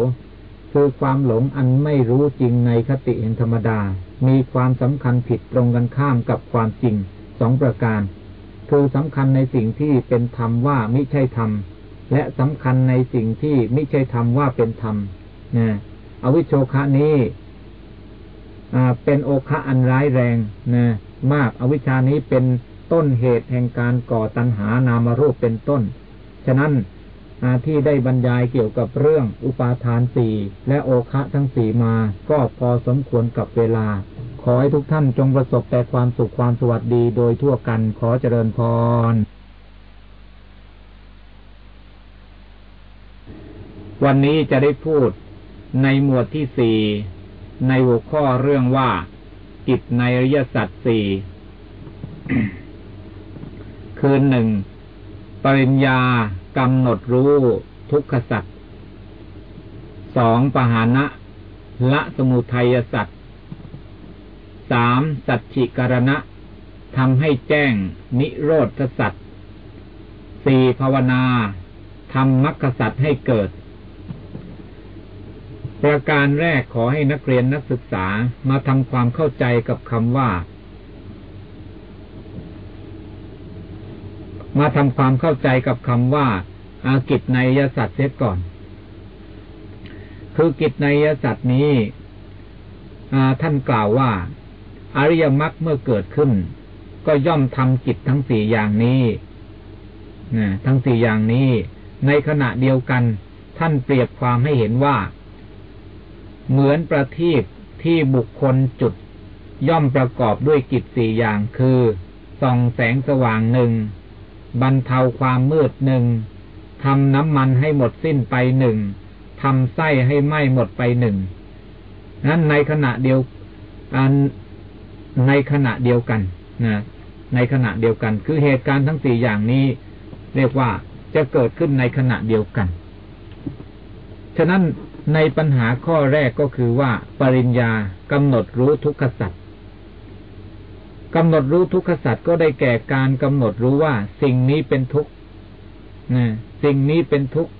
คือความหลงอันไม่รู้จริงในคติเห็นธรรมดา มีความสำคัญผิดตรงกันข้ามกับความจริงสองประการ คือสำคัญในสิ่งที่เป็นธรรมว่าไม่ใช่ธรรม และสำคัญในสิ่งที่ไม่ใช่ธรรมว่าเป็นธรรมนะอวิชโชคะนี้เป็นโอคะอันร้ายแรงนะมากอวิชานี้เป็นต้นเหตุแห่งการก่อตัณหานามรูปเป็นต้น ฉะนั้นที่ได้บรรยายเกี่ยวกับเรื่องอุปาทานสี่และโอคะทั้งสี่มาก็พอสมควรกับเวลา ขอให้ทุกท่านจงประสบแต่ความสุขความสวัสดีโดยทั่วกันขอเจริญพร วันนี้จะได้พูดในหมวดที่สี่ในหัวข้อเรื่องว่ากิจในอริยสัจสี่คือหนึ่งปริญญากำหนดรู้ทุกขสัจสองปหานะละสมุทัยสัจ สามสัจฉิกรณะทำให้แจ้งนิโรธสัจสี่ภาวนาทำมรรคสัจให้เกิด ประการแรกขอให้นักเรียนนักศึกษามาทำความเข้าใจกับคำว่า มาทำความเข้าใจกับคำว่า อากิจในยสัตว์เสียก่อน คือกิจในยสัตว์นี้ท่านกล่าวว่า อริยมรรคเมื่อเกิดขึ้น ก็ย่อมทำกิจทั้งสี่อย่างนี้ทั้งสี่อย่างนี้ ในขณะเดียวกัน ท่านเปรียบความให้เห็นว่า เหมือนประทีปที่บุคคลจุด ย่อมประกอบด้วยกิจสี่อย่างคือส่องแสงสว่างหนึ่งบรรเทาความมืดหนึ่งทำน้ำมันให้หมดสิ้นไปหนึ่งทำไส้ให้ไหม้หมดไปหนึ่งนั้นในขณะเดียวอัน ในขณะเดียวกันนะในขณะเดียวกัน คือเหตุการณ์ทั้งสี่อย่างนี้ เรียกว่าจะเกิดขึ้นในขณะเดียวกัน ฉะนั้นในปัญหาข้อแรกก็คือว่า ปริญญากำหนดรู้ทุกขสัตว์กำหนดรู้ทุกขสัตว์ก็ได้แก่การกำหนดรู้ว่า สิ่งนี้เป็นทุกข์นะสิ่งนี้เป็นทุกข์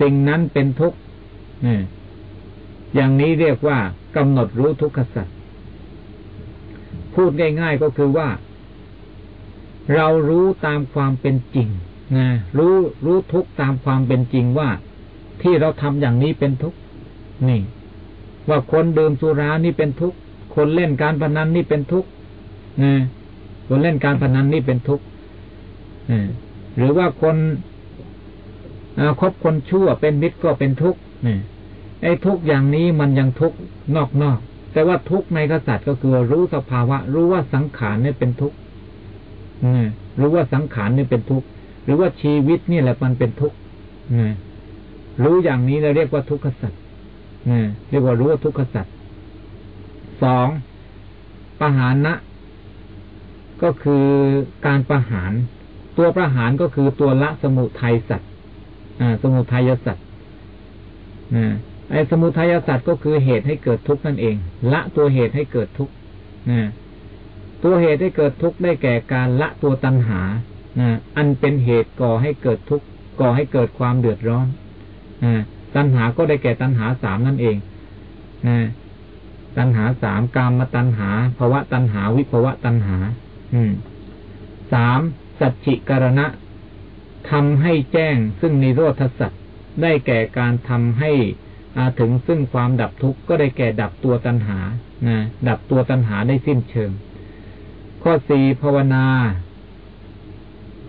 สิ่งนั้นเป็นทุกข์นะอย่างนี้เรียกว่ากำหนดรู้ทุกขสัตว์ พูดง่ายๆก็คือว่า เรารู้ตามความเป็นจริงนะรู้รู้ทุกตามความเป็นจริงว่า ที่เราทำอย่างนี้เป็นทุกนี่ ว่าคนดื่มสุรานี่เป็นทุกคนเล่นการพนันนี่เป็นทุกนะคนเล่นการพนันนี่เป็นทุกข์หรือว่าคนคบคนชั่วเป็นมิตรก็เป็นทุกข์ไอ้ทุกอย่างนี้มันยังทุกข์นอกนอก แต่ว่าทุกในกษัตริย์ก็คือรู้สภาวะ รู้ว่าสังขารนี่เป็นทุกข์รู้ว่าสังขารนี่เป็นทุกข์หรือว่าชีวิตนี่แหละมันเป็นทุกข์รู้อย่างนี้เราเรียกว่าทุกขสัตว์เรียกว่ารู้ว่าทุกขสัตว์สองปหานะ ก็คือการประหาร ตัวประหารก็คือตัวละสมุทัยสัตว์สมุทัยสัตว์ ไอ้สมุทัยสัตว์ก็คือเหตุให้เกิดทุกข์นั่นเอง ละตัวเหตุให้เกิดทุกข์นะตัวเหตุให้เกิดทุกข์ได้แก่การละตัวตัณหาอันเป็นเหตุก่อให้เกิดทุกข์ก่อให้เกิดความเดือดร้อนตัณหาก็ได้แก่ตัณหาสามนั่นเองนะตัณหาสามกามตัณหาภวะตัณหาวิภวะตัณหา อืมสามสัจจิกรณะทำให้แจ้งซึ่งนิโรธสัจได้แก่การทำให้ ถึงซึ่งความดับทุกข์ก็ได้แก่ดับตัวตัณหานะดับตัวตัณหาได้สิ้นเชิง ข้อสี่ภาวนา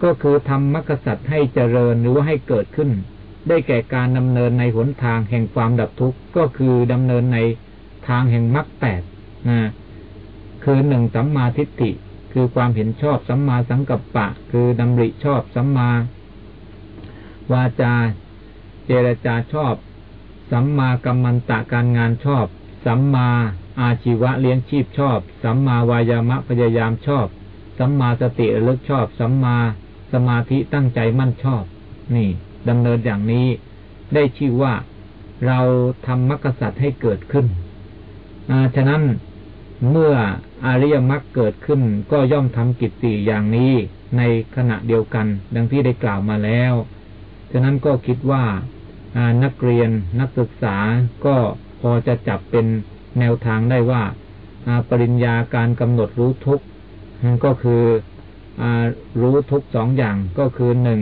ก็คือทำมรรคสัตว์ให้เจริญหรือว่าให้เกิดขึ้น ได้แก่การดำเนินในหนทางแห่งความดับทุกข์ก็คือดำเนินในทางแห่งมรรคแปดนะคือหนึ่งสัมมาทิฏฐิคือความเห็นชอบสัมมาสังกัปปะ คือดำริชอบสัมมาวาจา เจรจาชอบ สัมมากัมมันตะการงานชอบ สัมมาอาชีวะเลี้ยงชีพชอบ สัมมาวายามะพยายามชอบ สัมมาสติระลึกชอบ สัมมาสมาธิตั้งใจมั่นชอบ นี่ดำเนินอย่างนี้ได้ชื่อว่าเราทำมรรคสัตว์ให้เกิดขึ้นฉะนั้นเมื่ออริยมรรคเกิดขึ้นก็ย่อมทำกิจสี่อย่างนี้ในขณะเดียวกัน ดังที่ได้กล่าวมาแล้ว ฉะนั้นก็คิดว่า นักเรียนนักศึกษาก็พอจะจับเป็นแนวทางได้ว่าปริญญาการกำหนดรู้ทุกก็คืออรู้ทุกสองอย่างก็คือหนึ่ง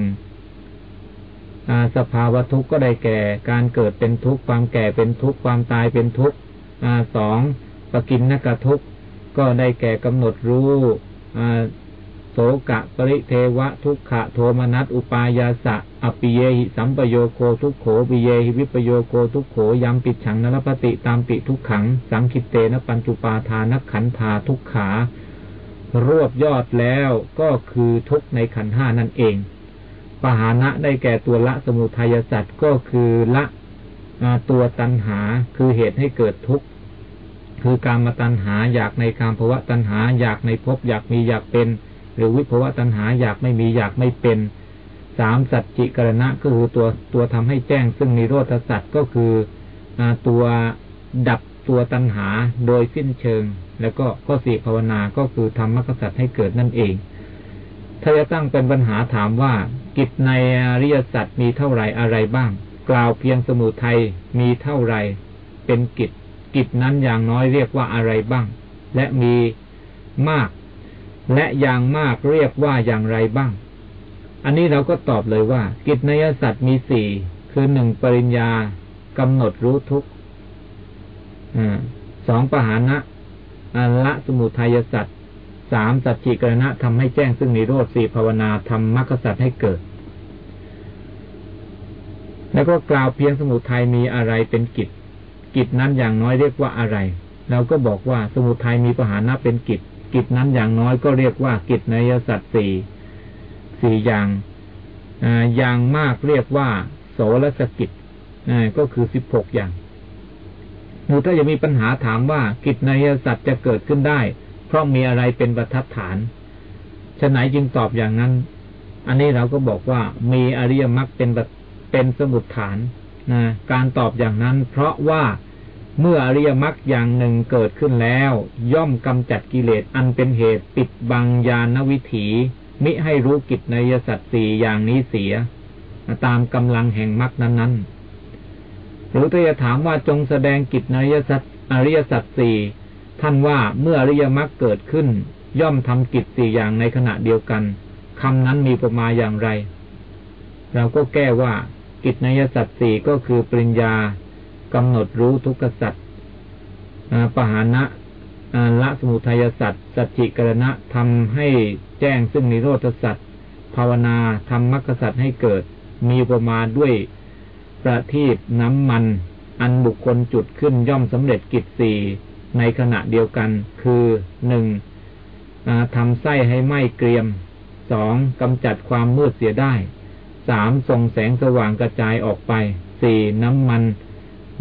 สภาวะทุกข์ก็ได้แก่ การเกิดเป็นทุกข์ความแก่เป็นทุกข์ความตายเป็นทุกข์สองปกินนกทุกข์ก็ได้แก่กำหนดรู้ โสกะปริเทวะทุกขะโทมนัสอุปายาสะอปิเยหิสัมปโยโคทุกโขปิเยหิวิปโยโคทุกโขยำปิดฉังนรปติตามปิทุกขัง สังคิเตนะปัญจุปาทานขันธาทุกขารวบยอดแล้วก็คือทุกในขันห้านั่นเองปหานะได้แก่ตัวละสมุทัยสัตว์ก็คือละตัวตัณหาคือเหตุให้เกิดทุกข์คือการมาตัณหาอยากในการภวะตัณหาอยากในภพอยากมีอยากเป็น หรือวิภวะตัณหาอยากไม่มีอยากไม่เป็นสามสัจจิกรณะก็คือตัวตัวทำให้แจ้ง ซึ่งนิโรธสัตว์ก็คืออตัวดับตัวตัณหาโดยสิ้นเชิง แล้วก็ข้อสี่ภาวนาก็คือทำมรรคสัตว์ให้เกิดนั่นเอง ถ้าจะตั้งเป็นปัญหาถามว่า กิจในอริยสัจมีเท่าไหร่อะไรบ้าง กล่าวเพียงสมุทัยมีเท่าไหร่เป็นกิจ กิจนั้นอย่างน้อยเรียกว่าอะไรบ้าง และมีมาก และอย่างมากเรียกว่าอย่างไรบ้าง อันนี้เราก็ตอบเลยว่า กิจในยสัตว์มีสี่คือหนึ่งปริญญากำหนดรู้ทุกสองปหานะอัละสมุทัยสัตว์สามสัจจิกรณะทำให้แจ้งซึ่งนิโรธสี่ภาวนาทำมรรคสัตว์ให้เกิด แล้วก็กล่าวเพียงสมุทัยมีอะไรเป็นกิจ กิจนั้นอย่างน้อยเรียกว่าอะไร เราก็บอกว่าสมุทัยมีปหานะเป็นกิจ กิจนั้นอย่างน้อยก็เรียกว่ากิจในยสัตว์สี่สี่อย่างอย่างมากเรียกว่า โสรสกิจก็คือสิบหกอย่างหนูถ้าจะมีปัญหาถามว่ากิจในสัตว์จะเกิดขึ้นได้ เพราะมีอะไรเป็นประทัดฐานฉะไหนจึงตอบอย่างนั้น อันนี้เราก็บอกว่ามีอริยมรรคเป็นเป็นสมุดฐานนะการตอบอย่างนั้น เพราะว่า เมื่ออริยมรรคอย่างหนึ่งเกิดขึ้นแล้ว ย่อมกำจัดกิเลสอันเป็นเหตุปิดบังญาณวิถี มิให้รู้กิจในยสัตว์สี่อย่างนี้เสีย ตามกำลังแห่งมรรคนั้นๆ หรือถ้าจะถามว่าจงแสดงกิจในยสัจอริยสัจสี่ท่านว่าเมื่ออริยมรรคเกิดขึ้น ย่อมทำกิจสี่อย่างในขณะเดียวกันคำนั้นมีประมาอย่างไร เราก็แก้ว่ากิจในยสัจสี่ก็คือปริญญา กำหนดรู้ทุกขสัจปหานะละสมุทัยสัจสัจจิกรณะทำให้แจ้งซึ่งนิโรธสัจภาวนาทำมรรคสัจให้เกิด มีประมาณด้วยประทีปน้ำมัน อันบุคคลจุดขึ้นย่อมสำเร็จกิจสี่ในขณะเดียวกัน คือหนึ่งทำไส้ให้ไหม้เกรียมสองกำจัดความมืดเสียได้สามส่งแสงสว่างกระจายออกไปสี่น้ำมัน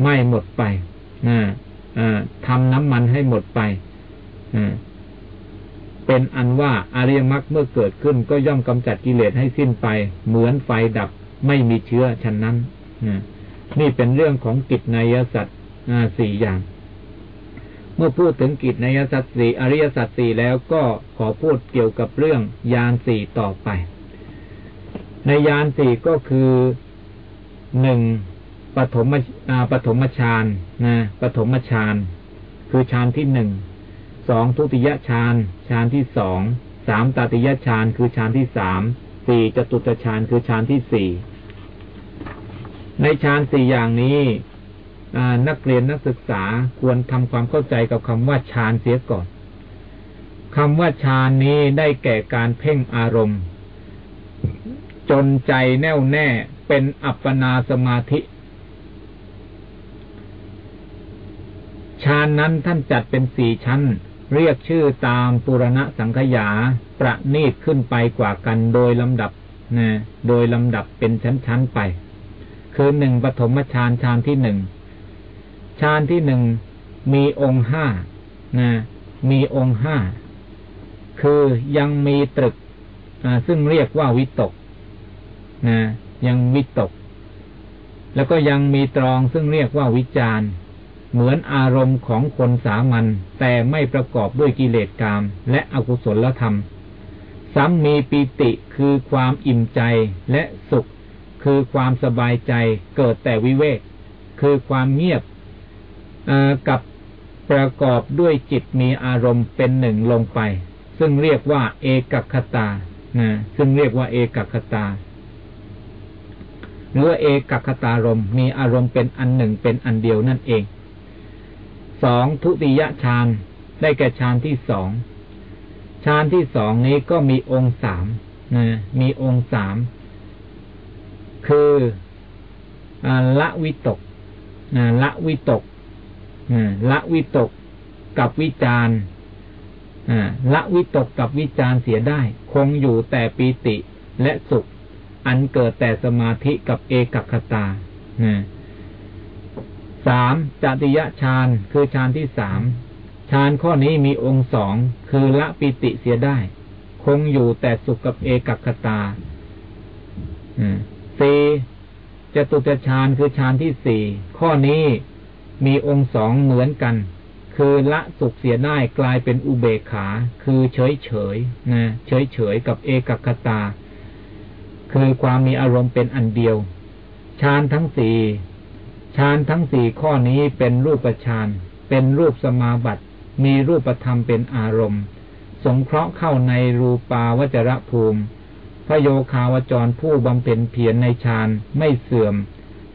ไหม้หมดไปทำน้ำมันให้หมดไปเป็นอันว่าอาริยมรรคเมื่อเกิดขึ้น ก็ย่อมกำจัดกิเลสให้สิ้นไป เหมือนไฟดับไม่มีเชื้อฉะนั้นนี่เป็นเรื่องของกิจในยสัตว์สี่อย่าง เมื่อพูดถึงกิจในยสัตว์สี่อริยสัตว์สี่แล้วก็ขอพูดเกี่ยวกับเรื่องยานสี่ต่อไป ในยานสี่ก็คือหนึ่ง ปฐมปฐมฌานนะปฐมฌานคือฌานที่หนึ่งสองทุติยฌานฌานที่สองสามตติยฌานคือฌานที่สามสี่จตุตฌานคือฌานที่สี่ในฌานสี่อย่างนี้นักเรียนนักศึกษาควรทำความเข้าใจกับคำว่าฌานเสียก่อนคำว่าฌานนี้ได้แก่การเพ่งอารมณ์ จนใจแน่วแน่เป็นอัปปนาสมาธิ ฌานนั้นท่านจัดเป็นสี่ชั้น เรียกชื่อตามปุรณะสังขยา ประนีตขึ้นไปกว่ากันโดยลำดับนะโดยลำดับเป็นชั้นๆไป คือหนึ่งปฐมฌานฌานที่หนึ่งฌานที่หนึ่งมีองค์ห้านะมีองค์ห้าคือยังมีตรึกซึ่งเรียกว่าวิตกนะยังวิตก แล้วก็ยังมีตรองซึ่งเรียกว่าวิจาร เหมือนอารมณ์ของคนสามัญแต่ไม่ประกอบด้วยกิเลสกาม และอกุศลธรรม ซ้ำมีปิติคือความอิ่มใจและสุข คือความสบายใจเกิดแต่วิเวก คือความเงียบกับประกอบด้วยจิตมีอารมณ์เป็นหนึ่งลงไป ซึ่งเรียกว่า เอกคตานะซึ่งเรียกว่าเอกคตาหรือว่าเอกคตารมมีอารมณ์เป็นอันหนึ่งเป็นอันเดียวนั่นเอง สองทุติยฌานได้แก่ฌานที่สองฌานที่สองนี้ก็มีองค์สามนะมีองค์สามคือละวิตกละวิตกละวิตกกับวิจารละวิตกกับวิจารเสียได้ คงอยู่แต่ปีติและสุข อันเกิดแต่สมาธิกับเอกคตา สามจติยฌานคือฌานที่สามฌานข้อนี้มีองค์สองคือละปิติเสียได้ คงอยู่แต่สุขกับเอกคตาสี่จตุตฌานคือฌานที่สี่ข้อนี้มีองค์สองเหมือนกัน คือละสุขเสียได้กลายเป็นอุเบกขา คือเฉยเฉยนะเฉยเฉยกับเอกคตา คือความมีอารมณ์เป็นอันเดียวฌานทั้งสี่ ฌานทั้งสี่ข้อนี้เป็นรูปฌานเป็นรูปสมาบัติ มีรูปธรรมเป็นอารมณ์ สงเคราะห์เข้าในรูปาวจระภูมิ พระโยคาวจรผู้บำเพ็ญเพียรในฌานไม่เสื่อม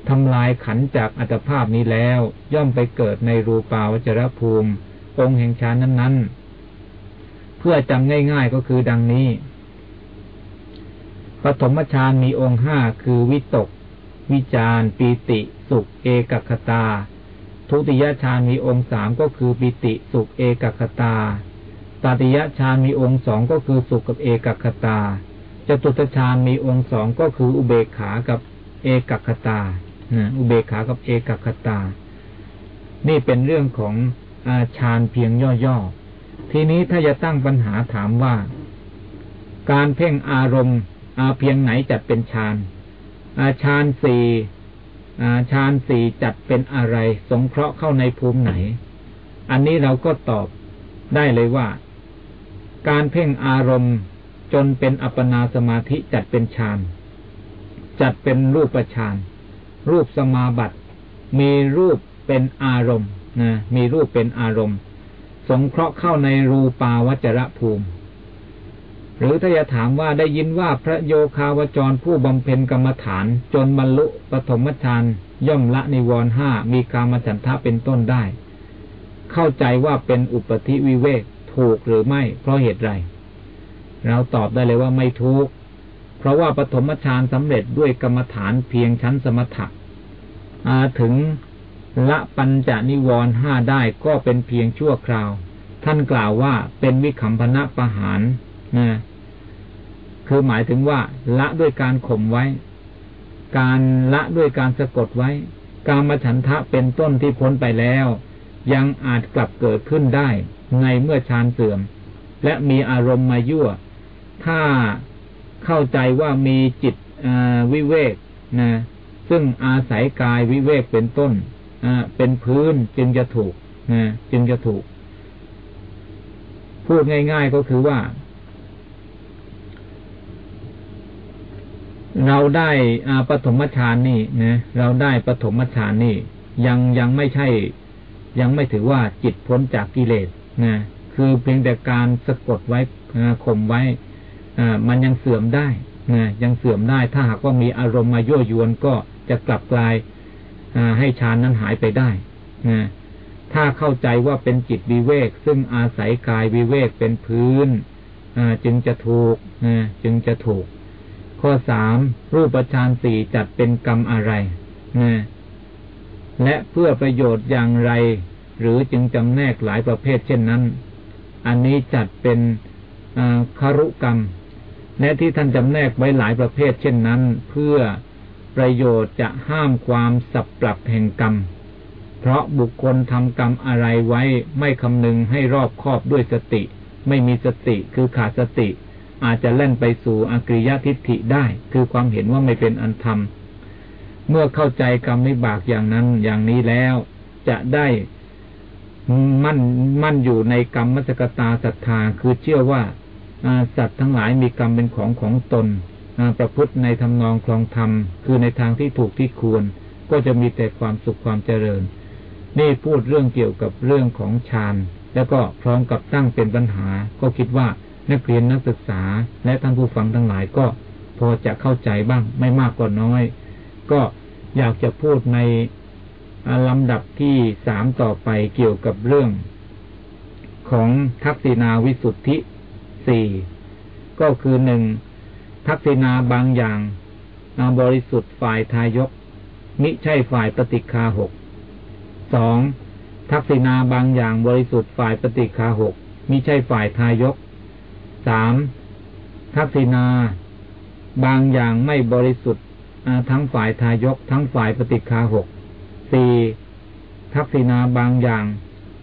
ทำลายขันจากอัตภาพนี้แล้ว ย่อมไปเกิดในรูปาวจรภูมิ องค์แห่งฌานนั้นๆ เพื่อจำง่ายๆก็คือดังนี้ปฐมฌานมีองค์ห้าคือวิตก วิจารปีติ สุขเอกคตา ทุติยฌานมีองค์สามก็คือปิติสุขเอกคตาตาติยฌานมีองค์สองก็คือสุขกับเอกคตาจตุตฌานมีองค์สองก็คืออุเบกขากับเอกคตาอุเบกขากับเอกคตา นี่เป็นเรื่องของอาฌานเพียงย่อๆ ทีนี้ถ้าจะตั้งปัญหาถามว่า การเพ่งอารมณ์อาเพียงไหนจัดเป็นฌานอาฌานสี่ ฌานสี่จัดเป็นอะไร สงเคราะห์เข้าในภูมิไหน อันนี้เราก็ตอบได้เลยว่า การเพ่งอารมณ์จนเป็นอัปปนาสมาธิจัดเป็นฌานจัดเป็นรูปฌานรูปสมาบัติ มีรูปเป็นอารมณ์นะมีรูปเป็นอารมณ์ สงเคราะห์เข้าในรูปาวจระภูมิ หรือถ้าจะถามว่าได้ยินว่าพระโยคาวจรผู้บำเพ็ญกรรมฐาน จนบรรลุปฐมฌานย่อมละนิวรณ์ห้ามีกามฉันทะเป็นต้นได้ เข้าใจว่าเป็นอุปธิวิเวกถูกหรือไม่เพราะเหตุไร เราตอบได้เลยว่าไม่ถูก เพราะว่าปฐมฌานสำเร็จด้วยกรรมฐานเพียงชั้นสมถะถึงละปัญจนิวรณ์ห้าได้ก็เป็นเพียงชั่วคราว ท่านกล่าวว่าเป็นวิขำพนะประหาร นะคือหมายถึงว่า ละด้วยการข่มไว้ การละด้วยการสะกดไว้ การมาฉันทะเป็นต้นที่พ้นไปแล้ว ยังอาจกลับเกิดขึ้นได้ ในเมื่อฌานเสื่อม และมีอารมณ์มายั่ว ถ้าเข้าใจว่ามีจิตวิเวกนะซึ่งอาศัยกายวิเวกเป็นต้นเป็นพื้นจึงจะถูกนะจึงจะถูก พูดง่าย ๆก็คือว่า เราได้อาปฐมฌานนี่นะเราได้ปฐมฌานนี่ ยังยังไม่ใช่ ยังไม่ถือว่าจิตพ้นจากกิเลสนะคือเพียงแต่การสะกดไว้ข่มไว้มันยังเสื่อมได้นะยังเสื่อมได้ถ้าหากว่ามีอารมณ์มายั่วยวนก็จะกลับกลายให้ฌานนั้นหายไปได้นะถ้าเข้าใจว่าเป็นจิตวิเวก ซึ่งอาศัยกายวิเวกเป็นพื้นจึงจะถูกจึงจะถูก ข้อสามรูปฌานสี่จัดเป็นกรรมอะไรนะและเพื่อประโยชน์อย่างไร หรือจึงจำแนกหลายประเภทเช่นนั้น อันนี้จัดเป็นคารุกรรม และที่ท่านจำแนกไว้หลายประเภทเช่นนั้น เพื่อประโยชน์จะห้ามความสับปรับแห่งกรรม เพราะบุคคลทำกรรมอะไรไว้ไม่คำนึงให้รอบคอบด้วยสติ ไม่มีสติคือขาดสติ อาจจะเล่นไปสู่อกริยทิฏฐิได้ คือความเห็นว่าไม่เป็นอันธรรม เมื่อเข้าใจกรรมไม่บากอย่างนั้นอย่างนี้แล้ว จะได้มั่นมั่นอยู่ในกรรมมัสกตาศรัทธาคือเชื่อว่าสัตว์ทั้งหลายมีกรรมเป็นของของตนประพฤติในทำนองคลองธรรม คือในทางที่ถูกที่ควร ก็จะมีแต่ความสุขความเจริญ นี่พูดเรื่องเกี่ยวกับเรื่องของฌานแล้วก็พร้อมกับตั้งเป็นปัญหา ก็คิดว่า นักเรียนนักศึกษา และท่านผู้ฟังทั้งหลายก็พอจะเข้าใจบ้าง ไม่มากก็น้อย ก็อยากจะพูดในลำดับที่สามต่อไปเกี่ยวกับเรื่อง ของทักษิณาวิสุทธิสี่ก็คือหนึ่งทักษิณาบางอย่างบริสุทธิ์ฝ่ายทายกมิใช่ฝ่ายปฏิคาหกสองทักษิณาบางอย่างบริสุทธิ์ฝ่ายปฏิคาหกมิใช่ฝ่ายทายก สามทักษิณา บางอย่างไม่บริสุทธิ์ทั้งฝ่ายทายกทั้งฝ่ายปฏิคาหกสี่ทักษิณาบางอย่าง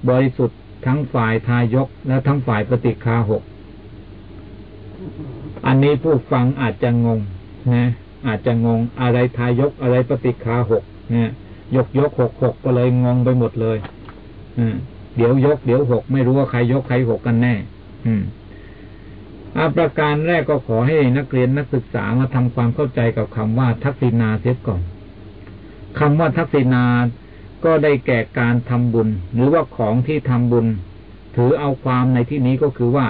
บริสุทธิ์ทั้งฝ่ายทายกและทั้งฝ่ายปฏิคาหกอันนี้ผู้ฟังอาจจะงงนะ อาจจะงงอะไรทายกอะไรปฏิคาหกนะยกยกหกหกก็เลยงงไปหมดเลยอเดี๋ยวยกเดี๋ยวหกไม่รู้ว่าใครยกใครหกกันแน่ อืม อาประการแรกก็ขอให้นักเรียนนักศึกษามาทำความเข้าใจกับคำว่าทักษิณาเสียก่อนคำว่าทักษิณาก็ได้แก่การทำบุญ หรือว่าของที่ทำบุญ ถือเอาความในที่นี้ก็คือว่า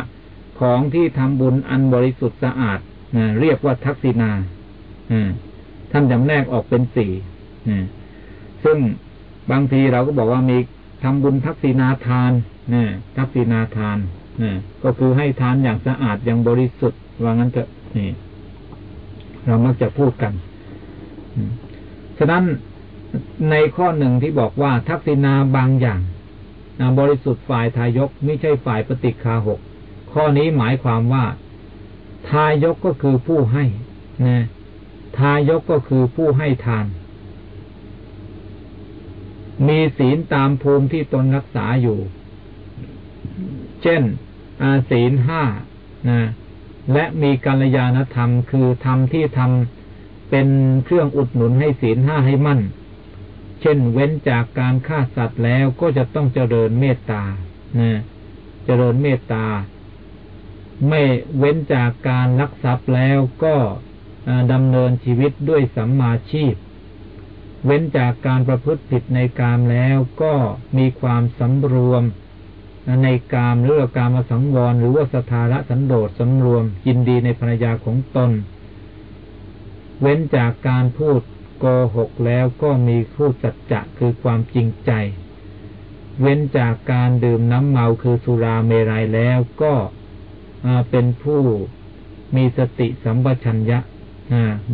ของที่ทำบุญอันบริสุทธิ์สะอาดนะเรียกว่าทักษิณาท่านจำแนกออกเป็นสี่ซึ่งบางทีเราก็บอกว่ามีทำบุญทักษิณาทานนะทักษิณาทาน ก็คือให้ทานอย่างสะอาดอย่างบริสุทธิ์ว่างั้นเถอะนี่ เรามักจะพูดกันฉะนั้นในข้อหนึ่งที่บอกว่าทักษิณาบางอย่างบริสุทธิ์ฝ่ายทายกไม่ใช่ฝ่ายปฏิคาหก ข้อนี้หมายความว่า ทายกก็คือผู้ให้นะทายกก็คือผู้ให้ทาน มีศีลตามภูมิที่ตนรักษาอยู่ เช่น ศีลห้านะและมีกัลยาณธรรม คือธรรมที่ทำเป็นเครื่องอุดหนุนให้ศีลห้าให้มั่น เช่นเว้นจากการฆ่าสัตว์แล้วก็จะต้องเจริญเมตตานะเจริญเมตตา ไม่เว้นจากการลักทรัพย์แล้วก็ดำเนินชีวิตด้วยสัมมาชีพ เว้นจากการประพฤติผิดในกามแล้วก็มีความสำรวม ในกามหรือการมาสังวร หรือว่าสถาระสันโดษสำรวม ยินดีในภรรยาของตน เว้นจากการพูดโกหกแล้วก็มีพูดสัจจะคือความจริงใจ เว้นจากการดื่มน้ำเมาคือสุราเมรัยแล้วก็เป็นผู้มีสติสัมปชัญญะ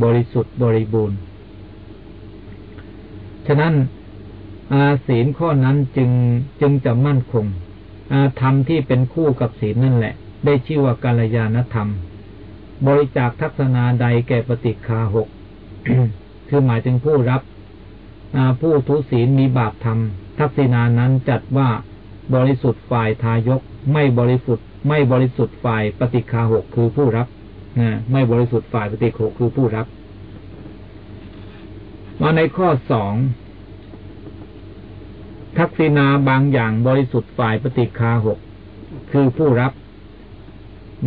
บริสุทธิ์บริบูรณ์ ฉะนั้นอาศีลข้อนั้นจึงจึงจะมั่นคง ธรรมที่เป็นคู่กับศีลนั่นแหละ ได้ชื่อว่าการยานธรรม บริจาคทักษณาใดแก่ปฏิคาหกคือหมายถึงผู้รับผู้ทุศีลมีบาปธรรม ทักษิณานั้นจัดว่าบริสุทธิ์ฝ่ายทายก ไม่บริสุทธิ์ ไม่บริสุทธิ์ฝ่ายปฏิคาหกคือผู้รับนะไม่บริสุทธิ์ฝ่ายปฏิโขคือผู้รับ มาในข้อสอง ทักษิณาบางอย่างบริสุทธิ์ฝ่ายปฏิคาหก คือผู้รับ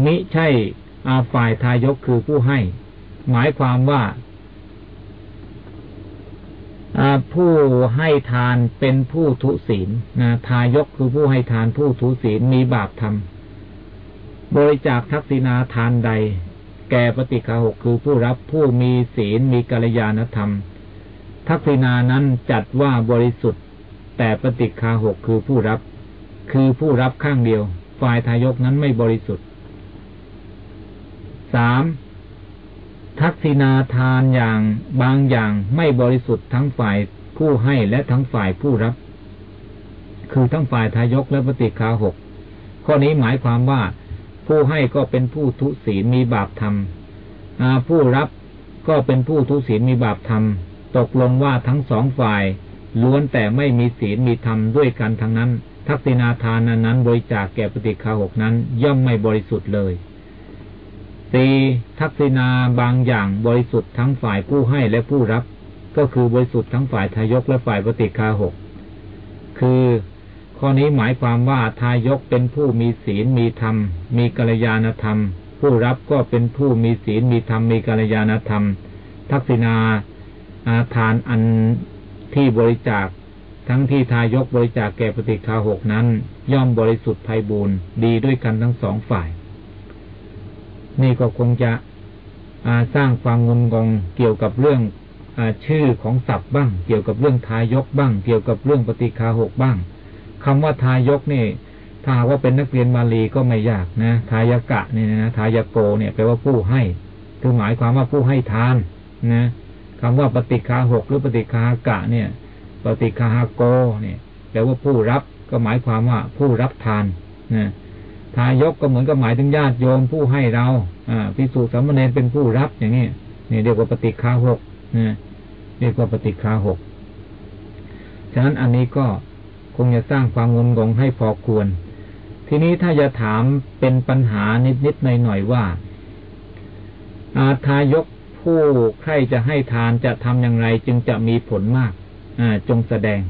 มิใช่อาฝ่ายทายกคือผู้ให้ หมายความว่าผู้ให้ทานเป็นผู้ทุศีลนะทายกคือผู้ให้ทานผู้ทุศีลมีบาปทำบริจาคทักษิณาทานใด แก่ปฏิฆาหกคือผู้รับผู้มีศีลมีกัลยาณธรรม ทักษิณานั้นจัดว่าบริสุทธิ์ แต่ปฏิฆาหกคือผู้รับ คือผู้รับข้างเดียว ฝ่ายทายกนั้นไม่บริสุทธิ์สามทักษิณาทานอย่างบางอย่างไม่บริสุทธิ์ทั้งฝ่ายผู้ให้และทั้งฝ่ายผู้รับ คือทั้งฝ่ายทายกและปฏิคาหกข้อนี้หมายความว่า ผู้ให้ก็เป็นผู้ทุศีลมีบาปธรรมผู้รับก็เป็นผู้ทุศีลมีบาปธรรมตกลงว่าทั้งสองฝ่าย ล้วนแต่ไม่มีศีลมีธรรมด้วยกันทั้งนั้น ทักษิณาทานนั้นบริจาคแก่ปฏิคาหกนั้น ย่อมไม่บริสุทธิ์เลยสี่ทักษิณาบางอย่างบริสุทธิ์ทั้งฝ่ายผู้ให้และผู้รับ ก็คือบริสุทธิ์ทั้งฝ่ายทายกและฝ่ายปฏิคาหกคือ ข้อนี้หมายความว่าทายกเป็นผู้มีศีลมีธรรม มีกัลยาณธรรม ผู้รับก็เป็นผู้มีศีลมีธรรมมีกัลยาณธรรม ทักษิณาทานอัน ที่บริจาค ทั้งที่ทายกบริจาคแก่ปฏิคาหกนั้น ย่อมบริสุทธิ์ไพบูรณ์ดีด้วยกันทั้งสองฝ่าย นี่ก็คงจะสร้างความงุนงงเกี่ยวกับเรื่องอชื่อของศัพท์บ้าง เกี่ยวกับเรื่องทายกบ้าง เกี่ยวกับเรื่องปฏิคาหกบ้างคำว่าทายกนี่ถ้าว่าเป็นนักเรียนมาลีก็ไม่ยากนะ ทายกะนี่นะทายโกเนี่ยแปลว่าผู้ให้ คือหมายความว่าผู้ให้ทานนะ คำว่าปฏิคาหกหรือปฏิคากะเนี่ย ปฏิคาโกเนี่ยแปลว่าผู้รับก็หมายความว่าผู้รับทานนะทายกก็เหมือนกับหมายถึงญาติโยมผู้ให้เราอ่าพิสูจน์สามเณรเป็นผู้รับอย่างนี้นี่เรียกว่าปฏิคาหกนะเรียกว่าปฏิคาหกฉะนั้นอันนี้ก็คงจะสร้างความงุนงงให้พอควร ทีนี้ถ้าจะถามเป็นปัญหานิดๆหน่อยๆว่า อาทายก ผู้ใครจะให้ทานจะทำอย่างไร จึงจะมีผลมากจงแสดง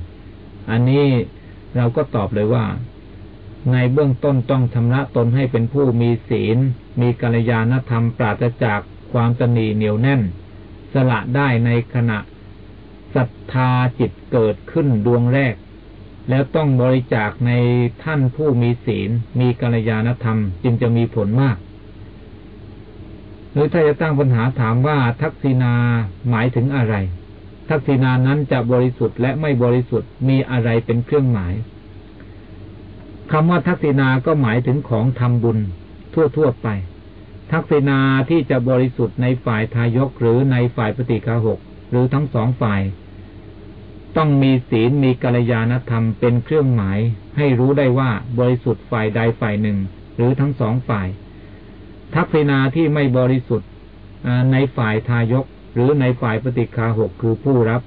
อันนี้เราก็ตอบเลยว่า ในเบื้องต้นต้องชำระตนให้เป็นผู้มีศีล มีกัลยาณธรรมปราศจากความตนีเหนียวแน่น สละได้ในขณะศรัทธาจิตเกิดขึ้นดวงแรก แล้วต้องบริจาคในท่านผู้มีศีล มีกัลยาณธรรม จึงจะมีผลมาก หรือถ้าจะตั้งปัญหาถามว่าทักษิณาหมายถึงอะไร ทักษิณานั้นจะบริสุทธิ์และไม่บริสุทธิ์มีอะไรเป็นเครื่องหมายคำว่าทักษิณาก็หมายถึงของทำบุญ ทั่วๆไป ทักษิณาที่จะบริสุทธิ์ในฝ่ายทายกหรือในฝ่ายปฏิฆาหกหรือทั้งสองฝ่าย ต้องมีศีลมีกัลยาณธรรมเป็นเครื่องหมาย ให้รู้ได้ว่าบริสุทธิ์ฝ่ายใดฝ่ายหนึ่ง หรือทั้งสองฝ่าย ทักษิณาที่ไม่บริสุทธิ์ในฝ่ายทายก หรือในฝ่ายปฏิคาหกคือผู้รับ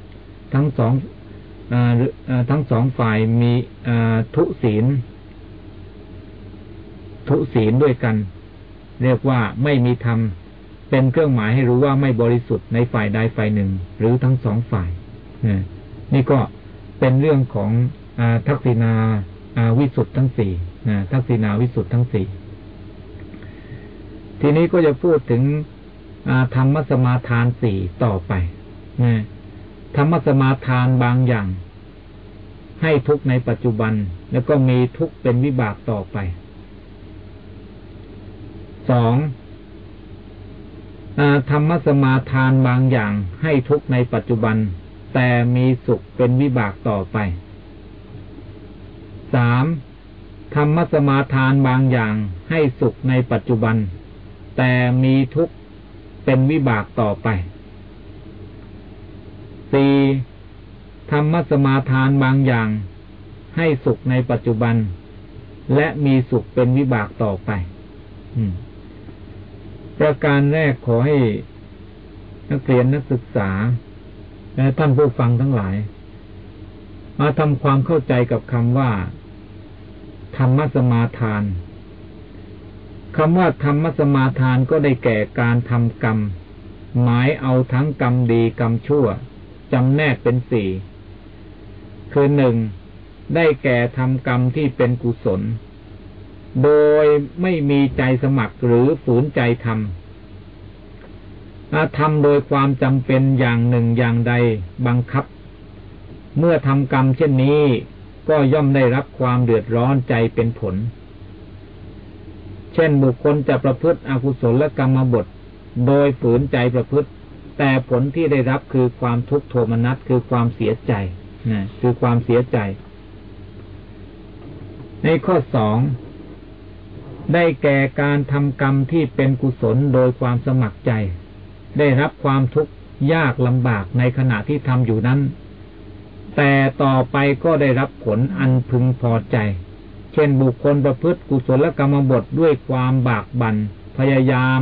ทั้งสองทั้งสองฝ่ายมีทุศีล ทุศีลด้วยกัน เรียกว่าไม่มีธรรม เป็นเครื่องหมายให้รู้ว่าไม่บริสุทธิ์ในฝ่ายใดฝ่ายหนึ่ง หรือทั้งสองฝ่ายนี่ก็เป็นเรื่องของอทักษิณาวิสุทธ์ทั้งสี่ทักษิณาวิสุทธ์ทั้งสี่ ทีนี้ก็จะพูดถึงธรรมสมาทานสี่ต่อไปธรรมสมาทานบางอย่าง ให้ทุกในปัจจุบัน แล้วก็มีทุกเป็นวิบากต่อไปสองธรรมสมาทานบางอย่าง ให้ทุกในปัจจุบัน แต่มีสุขเป็นวิบากต่อไปสามธรรมสมาทานบางอย่าง ให้สุขในปัจจุบัน แต่มีทุกข์เป็นวิบากต่อไปสี่ธรรมสมาทานบางอย่าง ให้สุขในปัจจุบัน และมีสุขเป็นวิบากต่อไปประการแรกขอให้นักเรียนนักศึกษา และท่านผู้ฟังทั้งหลาย มาทำความเข้าใจกับคำว่า ธรรมสมาทาน คำว่าธรรมสมาทานก็ได้แก่การทำกรรม หมายเอาทั้งกรรมดีกรรมชั่วจำแนกเป็นสี่ คือหนึ่งได้แก่ทำกรรมที่เป็นกุศล โดยไม่มีใจสมัครหรือฝืนใจทำทำโดยความจำเป็นอย่างหนึ่งอย่างใดบังคับ เมื่อทำกรรมเช่นนี้ก็ย่อมได้รับความเดือดร้อนใจเป็นผล เช่นบุคคลจะประพฤติอกุศลและกรรมบท โดยฝืนใจประพฤติ แต่ผลที่ได้รับคือความทุกข์โทมนัสคือความเสียใจนะคือความเสียใจ ในข้อสองได้แก่การทำกรรมที่เป็นกุศลโดยความสมัครใจ ได้รับความทุกข์ยากลำบากในขณะที่ทำอยู่นั้น แต่ต่อไปก็ได้รับผลอันพึงพอใจ เช่นบุคคลประพฤติกุศลกรรมบทด้วยความบากบัน่นพยายาม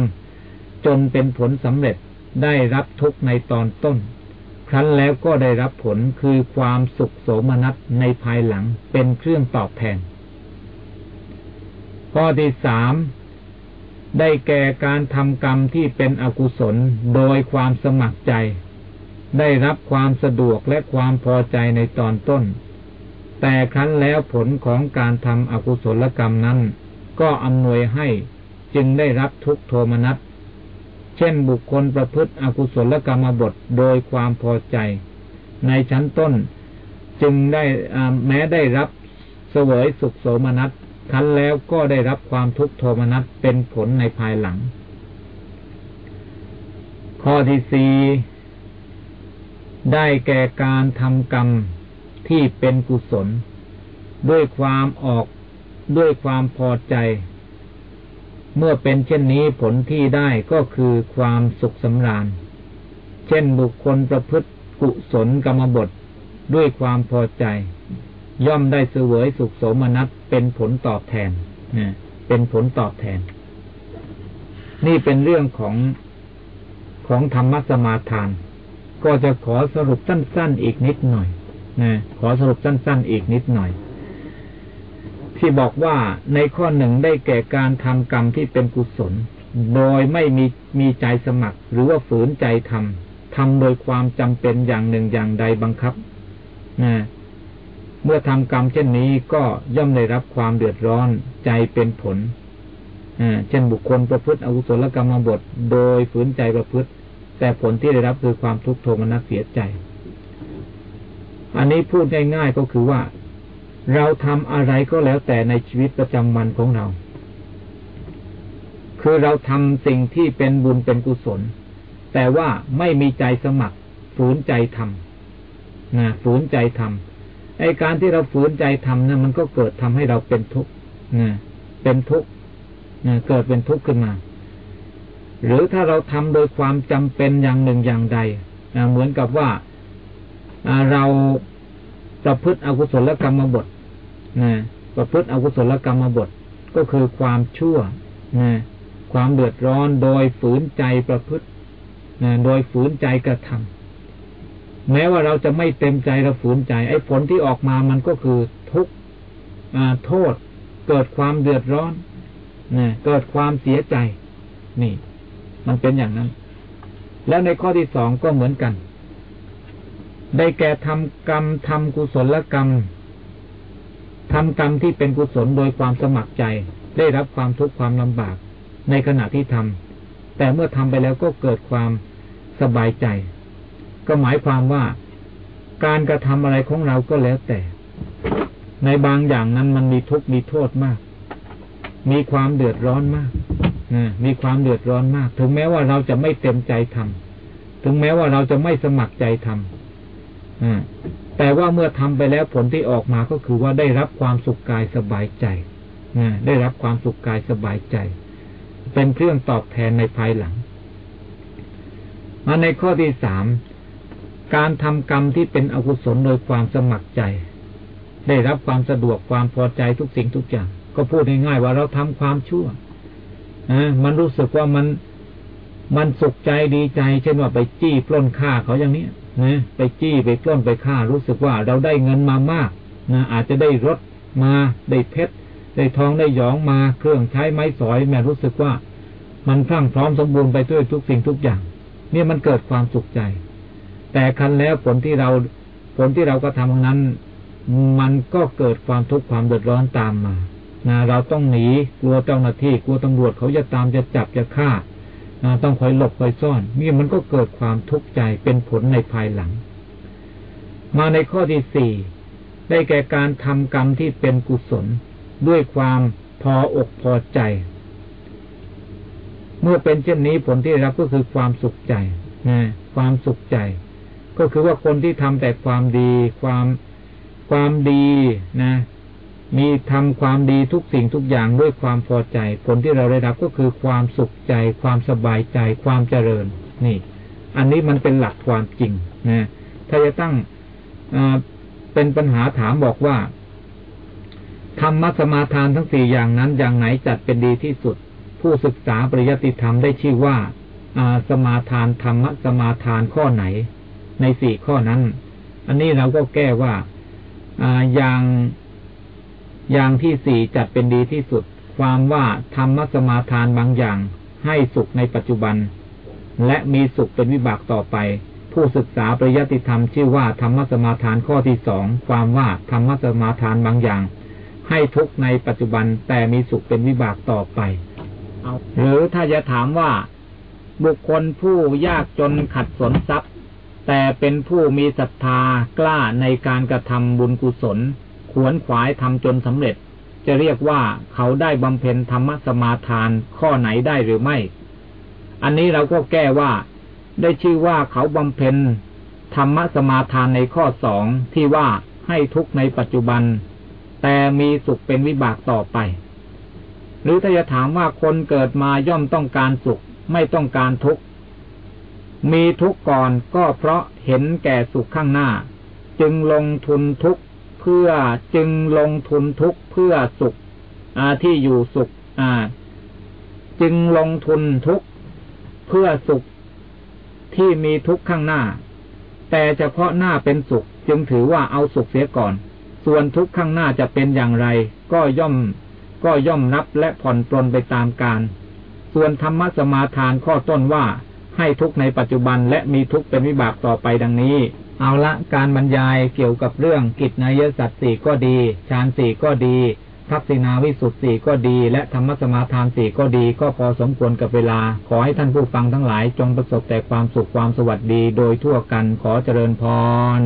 จนเป็นผลสำเร็จได้รับทุกในตอนต้น ครั้นแล้วก็ได้รับผลคือความสุขโสมนัสในภายหลังเป็นเครื่องตอบแทน ข้อที่สามได้แก่การทำกรรมที่เป็นอกุศลโดยความสมัครใจ ได้รับความสะดวกและความพอใจในตอนต้น แต่ครั้นแล้วผลของการทำอกุศลกรรมนั้น ก็อำนวยให้จึงได้รับทุกโทมนัส เช่นบุคคลประพฤติอกุศลกรรมบทโดยความพอใจ ในชั้นต้นจึงได้แม้ได้รับเสวยสุขโสมนัสคั้นแล้วก็ได้รับความทุกโทมนัสเป็นผลในภายหลัง ข้อที่สี่ได้แก่การทำกรรม ที่เป็นกุศล ด้วยความออกด้วยความพอใจ เมื่อเป็นเช่นนี้ผลที่ได้ก็คือความสุขสำราญ เช่นบุคคลประพฤติกุศลกรรมบทด้วยความพอใจ ย่อมได้เสวยสุขสมนัตเป็นผลตอบแทนนะเป็นผลตอบแทน นี่เป็นเรื่องของของธรรมสมาทาน ก็จะขอสรุปสั้นๆอีกนิดหน่อย นะขอสรุปสั้น ๆ อีกนิดหน่อย ที่บอกว่าในข้อหนึ่งได้แก่การทำกรรมที่เป็นกุศล โดยไม่มีมีใจสมัคร หรือว่าฝืนใจทำทำโดยความจำเป็นอย่างหนึ่งอย่างใดบังคับนะเมื่อทำกรรมเช่นนี้ก็ย่อมได้รับความเดือดร้อนใจเป็นผลเช่นบุคคลประพฤติอกุศลกรรมบท โดยฝืนใจประพฤติ แต่ผลที่ได้รับคือความทุกข์โทมนัสเสียใจ อันนี้พูดง่ายๆก็คือว่า เราทำอะไรก็แล้วแต่ในชีวิตประจำวันของเรา คือเราทำสิ่งที่เป็นบุญเป็นกุศล แต่ว่าไม่มีใจสมัคร ฝืนใจทำนะฝืนใจทำไอการที่เราฝืนใจทำนะมันก็เกิดทำให้เราเป็นทุกข์นะเป็นทุกข์นะเกิดเป็นทุกข์ขึ้นมา หรือถ้าเราทำโดยความจำเป็นอย่างหนึ่งอย่างใดนะเหมือนกับว่า เราประพฤติอกุศลกรรมบทนะประพฤติอกุศลกรรมบทก็คือความชั่วนะความเดือดร้อนโดยฝืนใจประพฤตินะโดยฝืนใจกระทำแม้ว่าเราจะไม่เต็มใจเราฝืนใจ ไอ้ผลที่ออกมามันก็คือทุกข์โทษ เกิดความเดือดร้อนนะเกิดความเสียใจ นี่ มันเป็นอย่างนั้น แล้วในข้อที่สองก็เหมือนกัน ได้แก่ทำกรรมทำกุศลกรรมทำกรรมที่เป็นกุศลโดยความสมัครใจ ได้รับความทุกข์ความลำบาก ในขณะที่ทำแต่เมื่อทำไปแล้วก็เกิดความสบายใจ ก็หมายความว่า การกระทำอะไรของเราก็แล้วแต่ ในบางอย่างนั้นมันมีทุกข์มีโทษมาก มีความเดือดร้อนมากมีความเดือดร้อนมาก ถึงแม้ว่าเราจะไม่เต็มใจทำถึงแม้ว่าเราจะไม่สมัครใจทำ แต่ว่าเมื่อทำไปแล้วผลที่ออกมาก็คือว่าได้รับความสุขกายสบายใจได้รับความสุขกายสบายใจ เป็นเครื่องตอบแทนในภายหลัง มาในข้อที่สามการทำกรรมที่เป็นอกุศลโดยความสมัครใจ ได้รับความสะดวกความพอใจทุกสิ่งทุกอย่าง ก็พูดง่ายๆว่าเราทำความชั่วมันรู้สึกว่ามันมันสุขใจดีใจ เช่นว่าไปจี้ปล้นฆ่าเขาอย่างนี้ นะไปจี้ไปปล้นไปฆ่ารู้สึกว่าเราได้เงินมามากนะอาจจะได้รถมาได้เพชรได้ทองได้หยองมาเครื่องใช้ไม้สอยแม่รู้สึกว่า มันพรั่งพร้อมสมบูรณ์ไปด้วยทุกสิ่งทุกอย่าง เนี่ยมันเกิดความสุขใจ แต่คันแล้วผลที่เราผลที่เราก็ทำนั้น มันก็เกิดความทุกข์ความเดือดร้อนตามมานะเราต้องหนีกลัวเจ้าหน้าที่กลัวตำรวจเขาจะตามจะจับจะฆ่า ต้องคอยหลบคอยซ่อนนี่มันก็เกิดความทุกข์ใจเป็นผลในภายหลัง มาในข้อที่สี่ได้แก่การทำกรรมที่เป็นกุศล ด้วยความพออกพอใจ เมื่อเป็นเช่นนี้ผลที่ได้รับก็คือความสุขใจนะความสุขใจ ก็คือว่าคนที่ทำแต่ความดี ความความดีนะ มีทำความดีทุกสิ่งทุกอย่างด้วยความพอใจ ผลที่เราได้รับก็คือความสุขใจ ความสบายใจ ความเจริญ นี่ อันนี้มันเป็นหลักความจริงนะถ้าจะตั้งเป็นปัญหาถามบอกว่าธรรมสมาทานทั้งสี่อย่างนั้นอย่างไหนจัดเป็นดีที่สุด ผู้ศึกษาปริยัติธรรมได้ชื่อว่าสมาทานธรรมสมาทานข้อไหน ในสี่ข้อนั้น อันนี้เราก็แก้ว่าอย่าง อย่างที่สี่จัดเป็นดีที่สุด ความว่าธรรมสมาทานบางอย่าง ให้สุขในปัจจุบัน และมีสุขเป็นวิบากต่อไป ผู้ศึกษาปริยัติธรรมชื่อว่าธรรมสมาทานข้อที่สองความว่าธรรมสมาทานบางอย่าง ให้ทุกในปัจจุบันแต่มีสุขเป็นวิบากต่อไปหรือถ้าจะถามว่า บุคคลผู้ยากจนขัดสนทรัพย์ แต่เป็นผู้มีศรัทธากล้าในการกระทำบุญกุศล ขวนขวายทำจนสำเร็จ จะเรียกว่าเขาได้บำเพ็ญธรรมสมาทานข้อไหนได้หรือไม่ อันนี้เราก็แก้ว่า ได้ชื่อว่าเขาบำเพ็ญธรรมสมาทานในข้อสองที่ว่าให้ทุกในปัจจุบัน แต่มีสุขเป็นวิบากต่อไป หรือถ้าจะถามว่าคนเกิดมาย่อมต้องการสุขไม่ต้องการทุกข์มีทุกข์ก่อนก็เพราะเห็นแก่สุขข้างหน้า จึงลงทุนทุกข์ เพื่อจึงลงทุนทุกเพื่อสุขที่อยู่สุขจึงลงทุนทุกเพื่อสุขที่มีทุกข้างหน้า แต่เฉพาะหน้าเป็นสุข จึงถือว่าเอาสุขเสียก่อน ส่วนทุกข้างหน้าจะเป็นอย่างไร ก็ย่อม ก็ย่อมรับและผ่อนปลนไปตามการ ส่วนธรรมสมาทานข้อต้นว่าให้ทุกในปัจจุบันและมีทุกเป็นวิบากต่อไปดังนี้ เอาละการบรรยายเกี่ยวกับเรื่องกิจนายสัตว์สี่ก็ดีฌานสี่ก็ดีทักษิณาวิสุทธิก็ดี และธรรมสมาทานสี่ก็ดีก็พอสมควรกับเวลา ขอให้ท่านผู้ฟังทั้งหลายจงประสบแต่ความสุขความสวัสดีโดยทั่วกันขอเจริญพร